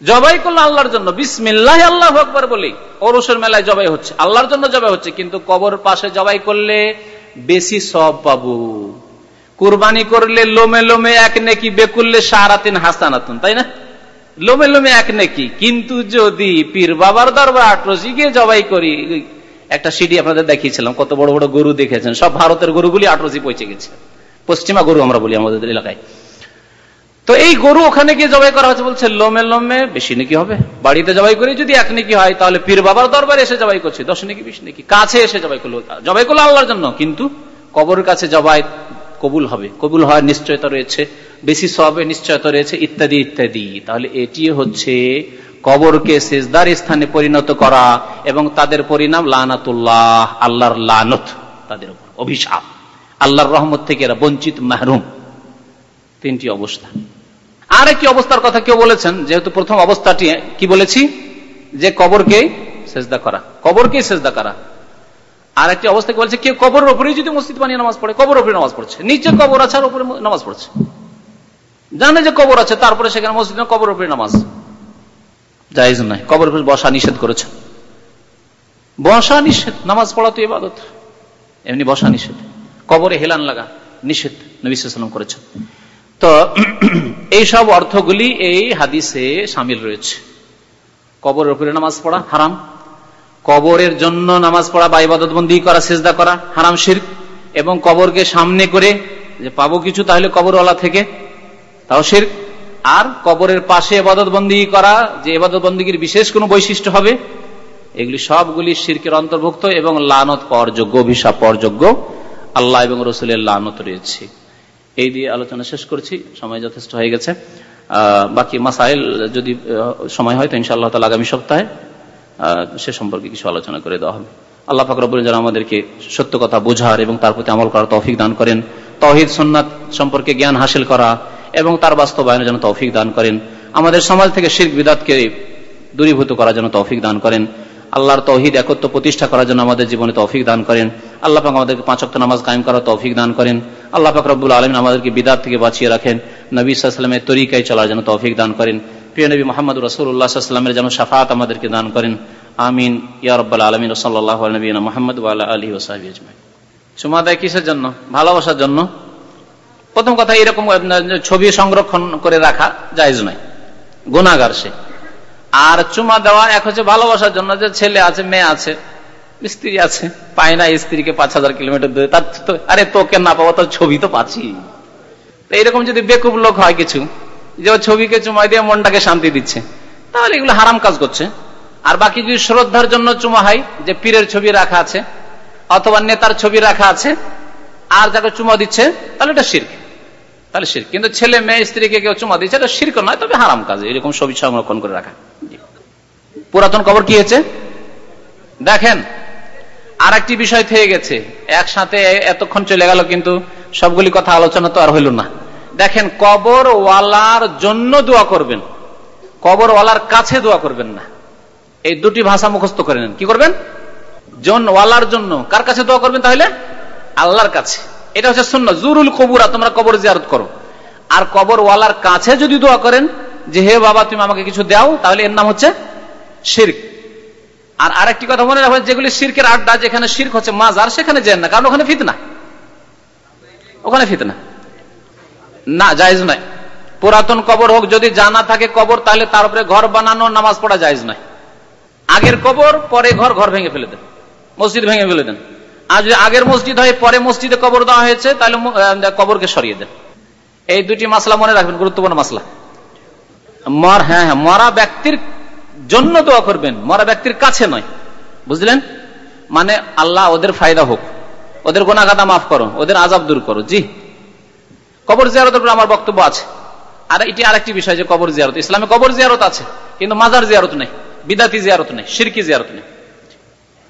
জবাই করল আল্লাহর জন্য। বিসমিল্লাহ আল্লাহ আকবর বলি। ওরসের মেলায় জবাই হচ্ছে। আল্লাহর জন্য জবাই হচ্ছে। কিন্তু কবর পাশে জবাই করলে বেশি সব পাবো। কুরবানি করলে লোমে লোমে এক নেকি, বেকুললে সারাতিন হাসানাতুন, তাই না? লোমে লোমে এক নেকি। কিন্তু যদি পীর বাবার দরবার আটরসি গিয়ে জবাই করি, একটা সিডি আপনাদের দেখিয়েছিলাম, কত বড় বড় গরু দেখেছেন, সব ভারতের গরুগুলি আটরসি পৌঁছে গেছে। পশ্চিমা গরু আমরা বলি আমাদের এলাকায়। তো এই গরু ওখানে গিয়ে জবাই করা হচ্ছে বলছে লোমে লোমে বেশি নাকি হবে। বাড়িতে জবাই করে যদি এক নাকি হয়, তাহলে পীর বাবার দরবারে এসে জবাই করছে, দশ নাকি, বিশ নাকি। কাছে এসে জবাই করল জবাই করল আল্লাহর জন্য। কিন্তু কবরের কাছে জবাই কবুল হবে। কবুল হওয়ার নিশ্চয়তা রয়েছে, বেশি সবে নিশ্চয়তা রয়েছে, ইত্যাদি ইত্যাদি। তাহলে এটি হচ্ছে কবরকে সেজদার স্থানে পরিণত করা এবং তাদের পরিণাম লানাতুল্লাহ, আল্লাহর লানত তাদের উপর, অভিশাপ। আল্লাহর রহমত থেকে এরা বঞ্চিত, মাহরুম। তিনটি অবস্থা। আর একটি অবস্থার কথা কেউ বলেছেন, যেহেতু প্রথম অবস্থাটি, কি বলেছি? যে কবরকে সেজদা করা। কবরকে সেজদা করা। আর একটি অবস্থা বলছে? কেউ কবরের উপরেই যদি মসজিদ বানিয়ে নামাজ পড়ে, কবর উপরে নামাজ পড়ছে। নিচে কবর আছে আর উপরে নামাজ পড়ছে। জানে যে কবর আছে, তারপরে সেখানে মসজিদ কবর উপরে নামাজ। জায়জ নয় কবর উপরে বসা নিষেধ করেছে। বসা নিষেধ, নামাজ পড়া তো এবাদত এমনি বসা নিষেধ। কবরে হেলান লাগা, নিষেধ নবিসাম করেছেন। তো এই সব অর্থগুলি এই হাদিসে সামিল রয়েছে। কবরের উপরে নামাজ পড়া হারাম। কবরের জন্য নামাজ পড়া বা ইবাদতবন্দি করা, সেজদা করা হারাম শির এবং কবরকে সামনে করে যে পাবো কিছু, তাহলে কবরওয়ালা থেকে তাও শির আর কবরের পাশে এবাদতবন্দি করা, যে এবাদতবন্দির বিশেষ কোনো বৈশিষ্ট্য হবে, এগুলি সবগুলি শিরকের অন্তর্ভুক্ত এবং লানত পাওয়ার যোগ্য অভিশাপ পাওয়ার যোগ্য আল্লাহ এবং রসুলের লানত রয়েছে। এই দিয়ে আলোচনা শেষ করছি। সময় যথেষ্ট হয়ে গেছে। বাকি মাসাইল যদি সময় হয় তো ইনশাআল্লাহ তালা আগামী সপ্তাহে সে সম্পর্কে কিছু আলোচনা করে দেওয়া হবে। আল্লাহ ফাকরবুল যেন আমাদেরকে সত্য কথা বোঝার এবং তার প্রতি আমল করার তৌফিক দান করেন। তহিদ সন্ন্যাত সম্পর্কে জ্ঞান হাসিল করা এবং তার বাস্তবায়নের জন্য তৌফিক দান করেন। আমাদের সমাজ থেকে শির বিদাতকে দূরীভূত করার জন্য তৌফিক দান করেন। আল্লাহর তৌহিদ একত্র প্রতিষ্ঠা করার জন্য আমাদের জীবনে তৌফিক দান করেন। আল্লাহ পাক আমাদেরকে পাঁচ অক্ট নামাজ কায়েম করার তৌফিক দান করেন। আল্লাহ পাক আলমিন আমাদেরকে বিদাত থেকে বাঁচিয়ে রাখেন। নবী সাল্লামের তরিকায় চলার জন্য তৌফিক দান করেন। প্রিয় নবী মোহাম্মদ রসুল্লাহামের যেন সাফাত আমাদেরকে দান করেন। আমিন। ইয়া রব্বাল আলমিন। সাল্লাহ নবীন মোহাম্মদ আলী ওসাহাবি আজমাই সুমা, দেয় কিসের জন্য? ভালোবাসার জন্য? প্রথম কথা, এরকম ছবি সংরক্ষণ করে রাখা জায়জ নয়। গুণাগার সে। আর চুমা দেওয়া এক হচ্ছে ভালোবাসার জন্য যে ছেলে আছে, মেয়ে আছে, স্ত্রী আছে, পায় না স্ত্রীকে পাঁচ হাজার কিলোমিটার দূরে, তার আরে তোকে না পাবো তোর ছবি তো পাচ্ছি। এইরকম যদি বেকুব লোক হয় কিছু যে ছবিকে চুমা দিয়ে মনটাকে শান্তি দিচ্ছে। তাহলে এগুলো হারাম কাজ করছে। আর বাকি যদি শ্রদ্ধার জন্য চুমা হয় যে পীরের ছবি রাখা আছে, অথবা নেতার ছবি রাখা আছে, আর যাকে চুমা দিচ্ছে, তাহলে এটা শির্ক। তাহলে শির কিন্তু ছেলে, মেয়ে, স্ত্রীকে কেউ চুমা দিচ্ছে, এটা শির্ক নয়, তবে হারাম কাজ। এরকম ছবি সংরক্ষণ করে রাখা। পুরাতন খবর কি হয়েছে? দেখেন আর একটি বিষয় থেকে গেছে। একসাথে এতক্ষণ চলে গেল, কিন্তু সবগুলি কথা আলোচনা তো আর হইল না। দেখেন কবর ওয়ালার জন্য দোয়া করবেন। কবর ওয়ালার কাছে দোয়া করবেন না। এই দুটি ভাষা মুখস্থ করে নেন। কি করবেন? জন ওয়ালার জন্য। কার কাছে দোয়া করবেন তাহলে? আল্লাহর কাছে। এটা হচ্ছে শূন্য জুরুল কবুরা, তোমরা কবর জিয়ারত করো। আর কবর ওয়ালার কাছে যদি দোয়া করেন যে, হে বাবা, তুমি আমাকে কিছু দাও, তাহলে এর নাম হচ্ছে শির্ক। আর আরেকটি কথা মনে রাখবেন, যেগুলি শির্কের আড্ডা, যেখানে শির্ক হচ্ছে মাজার, সেখানে যেন না, কারণ ওখানে ফিতনা। ওখানে ফিতনা। না, জায়জ নয় পুরাতন কবর হোক, যদি জানা থাকে কবর, তাহলে তার উপরে ঘর বানানো, নামাজ পড়া জায়জ নয় আগের কবর, পরে ঘর ঘর ভেঙে ফেলে দেন। মসজিদ ভেঙে ফেলে দেন। আর যদি আগের মসজিদ হয়, পরে মসজিদে কবর দেওয়া হয়েছে, তাহলে কবরকে সরিয়ে দেন। এই দুটি মাসলা মনে রাখবেন, গুরুত্বপূর্ণ মাসলা। মর হ্যাঁ হ্যাঁ মরা ব্যক্তির জন্য দোয়া করবেন, মরা ব্যক্তির কাছে নয়। বুঝলেন? মানে আল্লাহ ওদের ফায়দা হোক। ওদের গোনাগাদা মাফ করো ওদের আজাব দূর করো জি। কবর জিয়ারতের উপর আমার বক্তব্য আছে। আর এটি আরেকটি বিষয় যে কবর জিয়ারত, ইসলামে কবর জিয়ারত আছে, কিন্তু মাজার জিয়ারত নেই, বিদাতি জিয়ারত নেই সিরকি জিয়ারত নেই।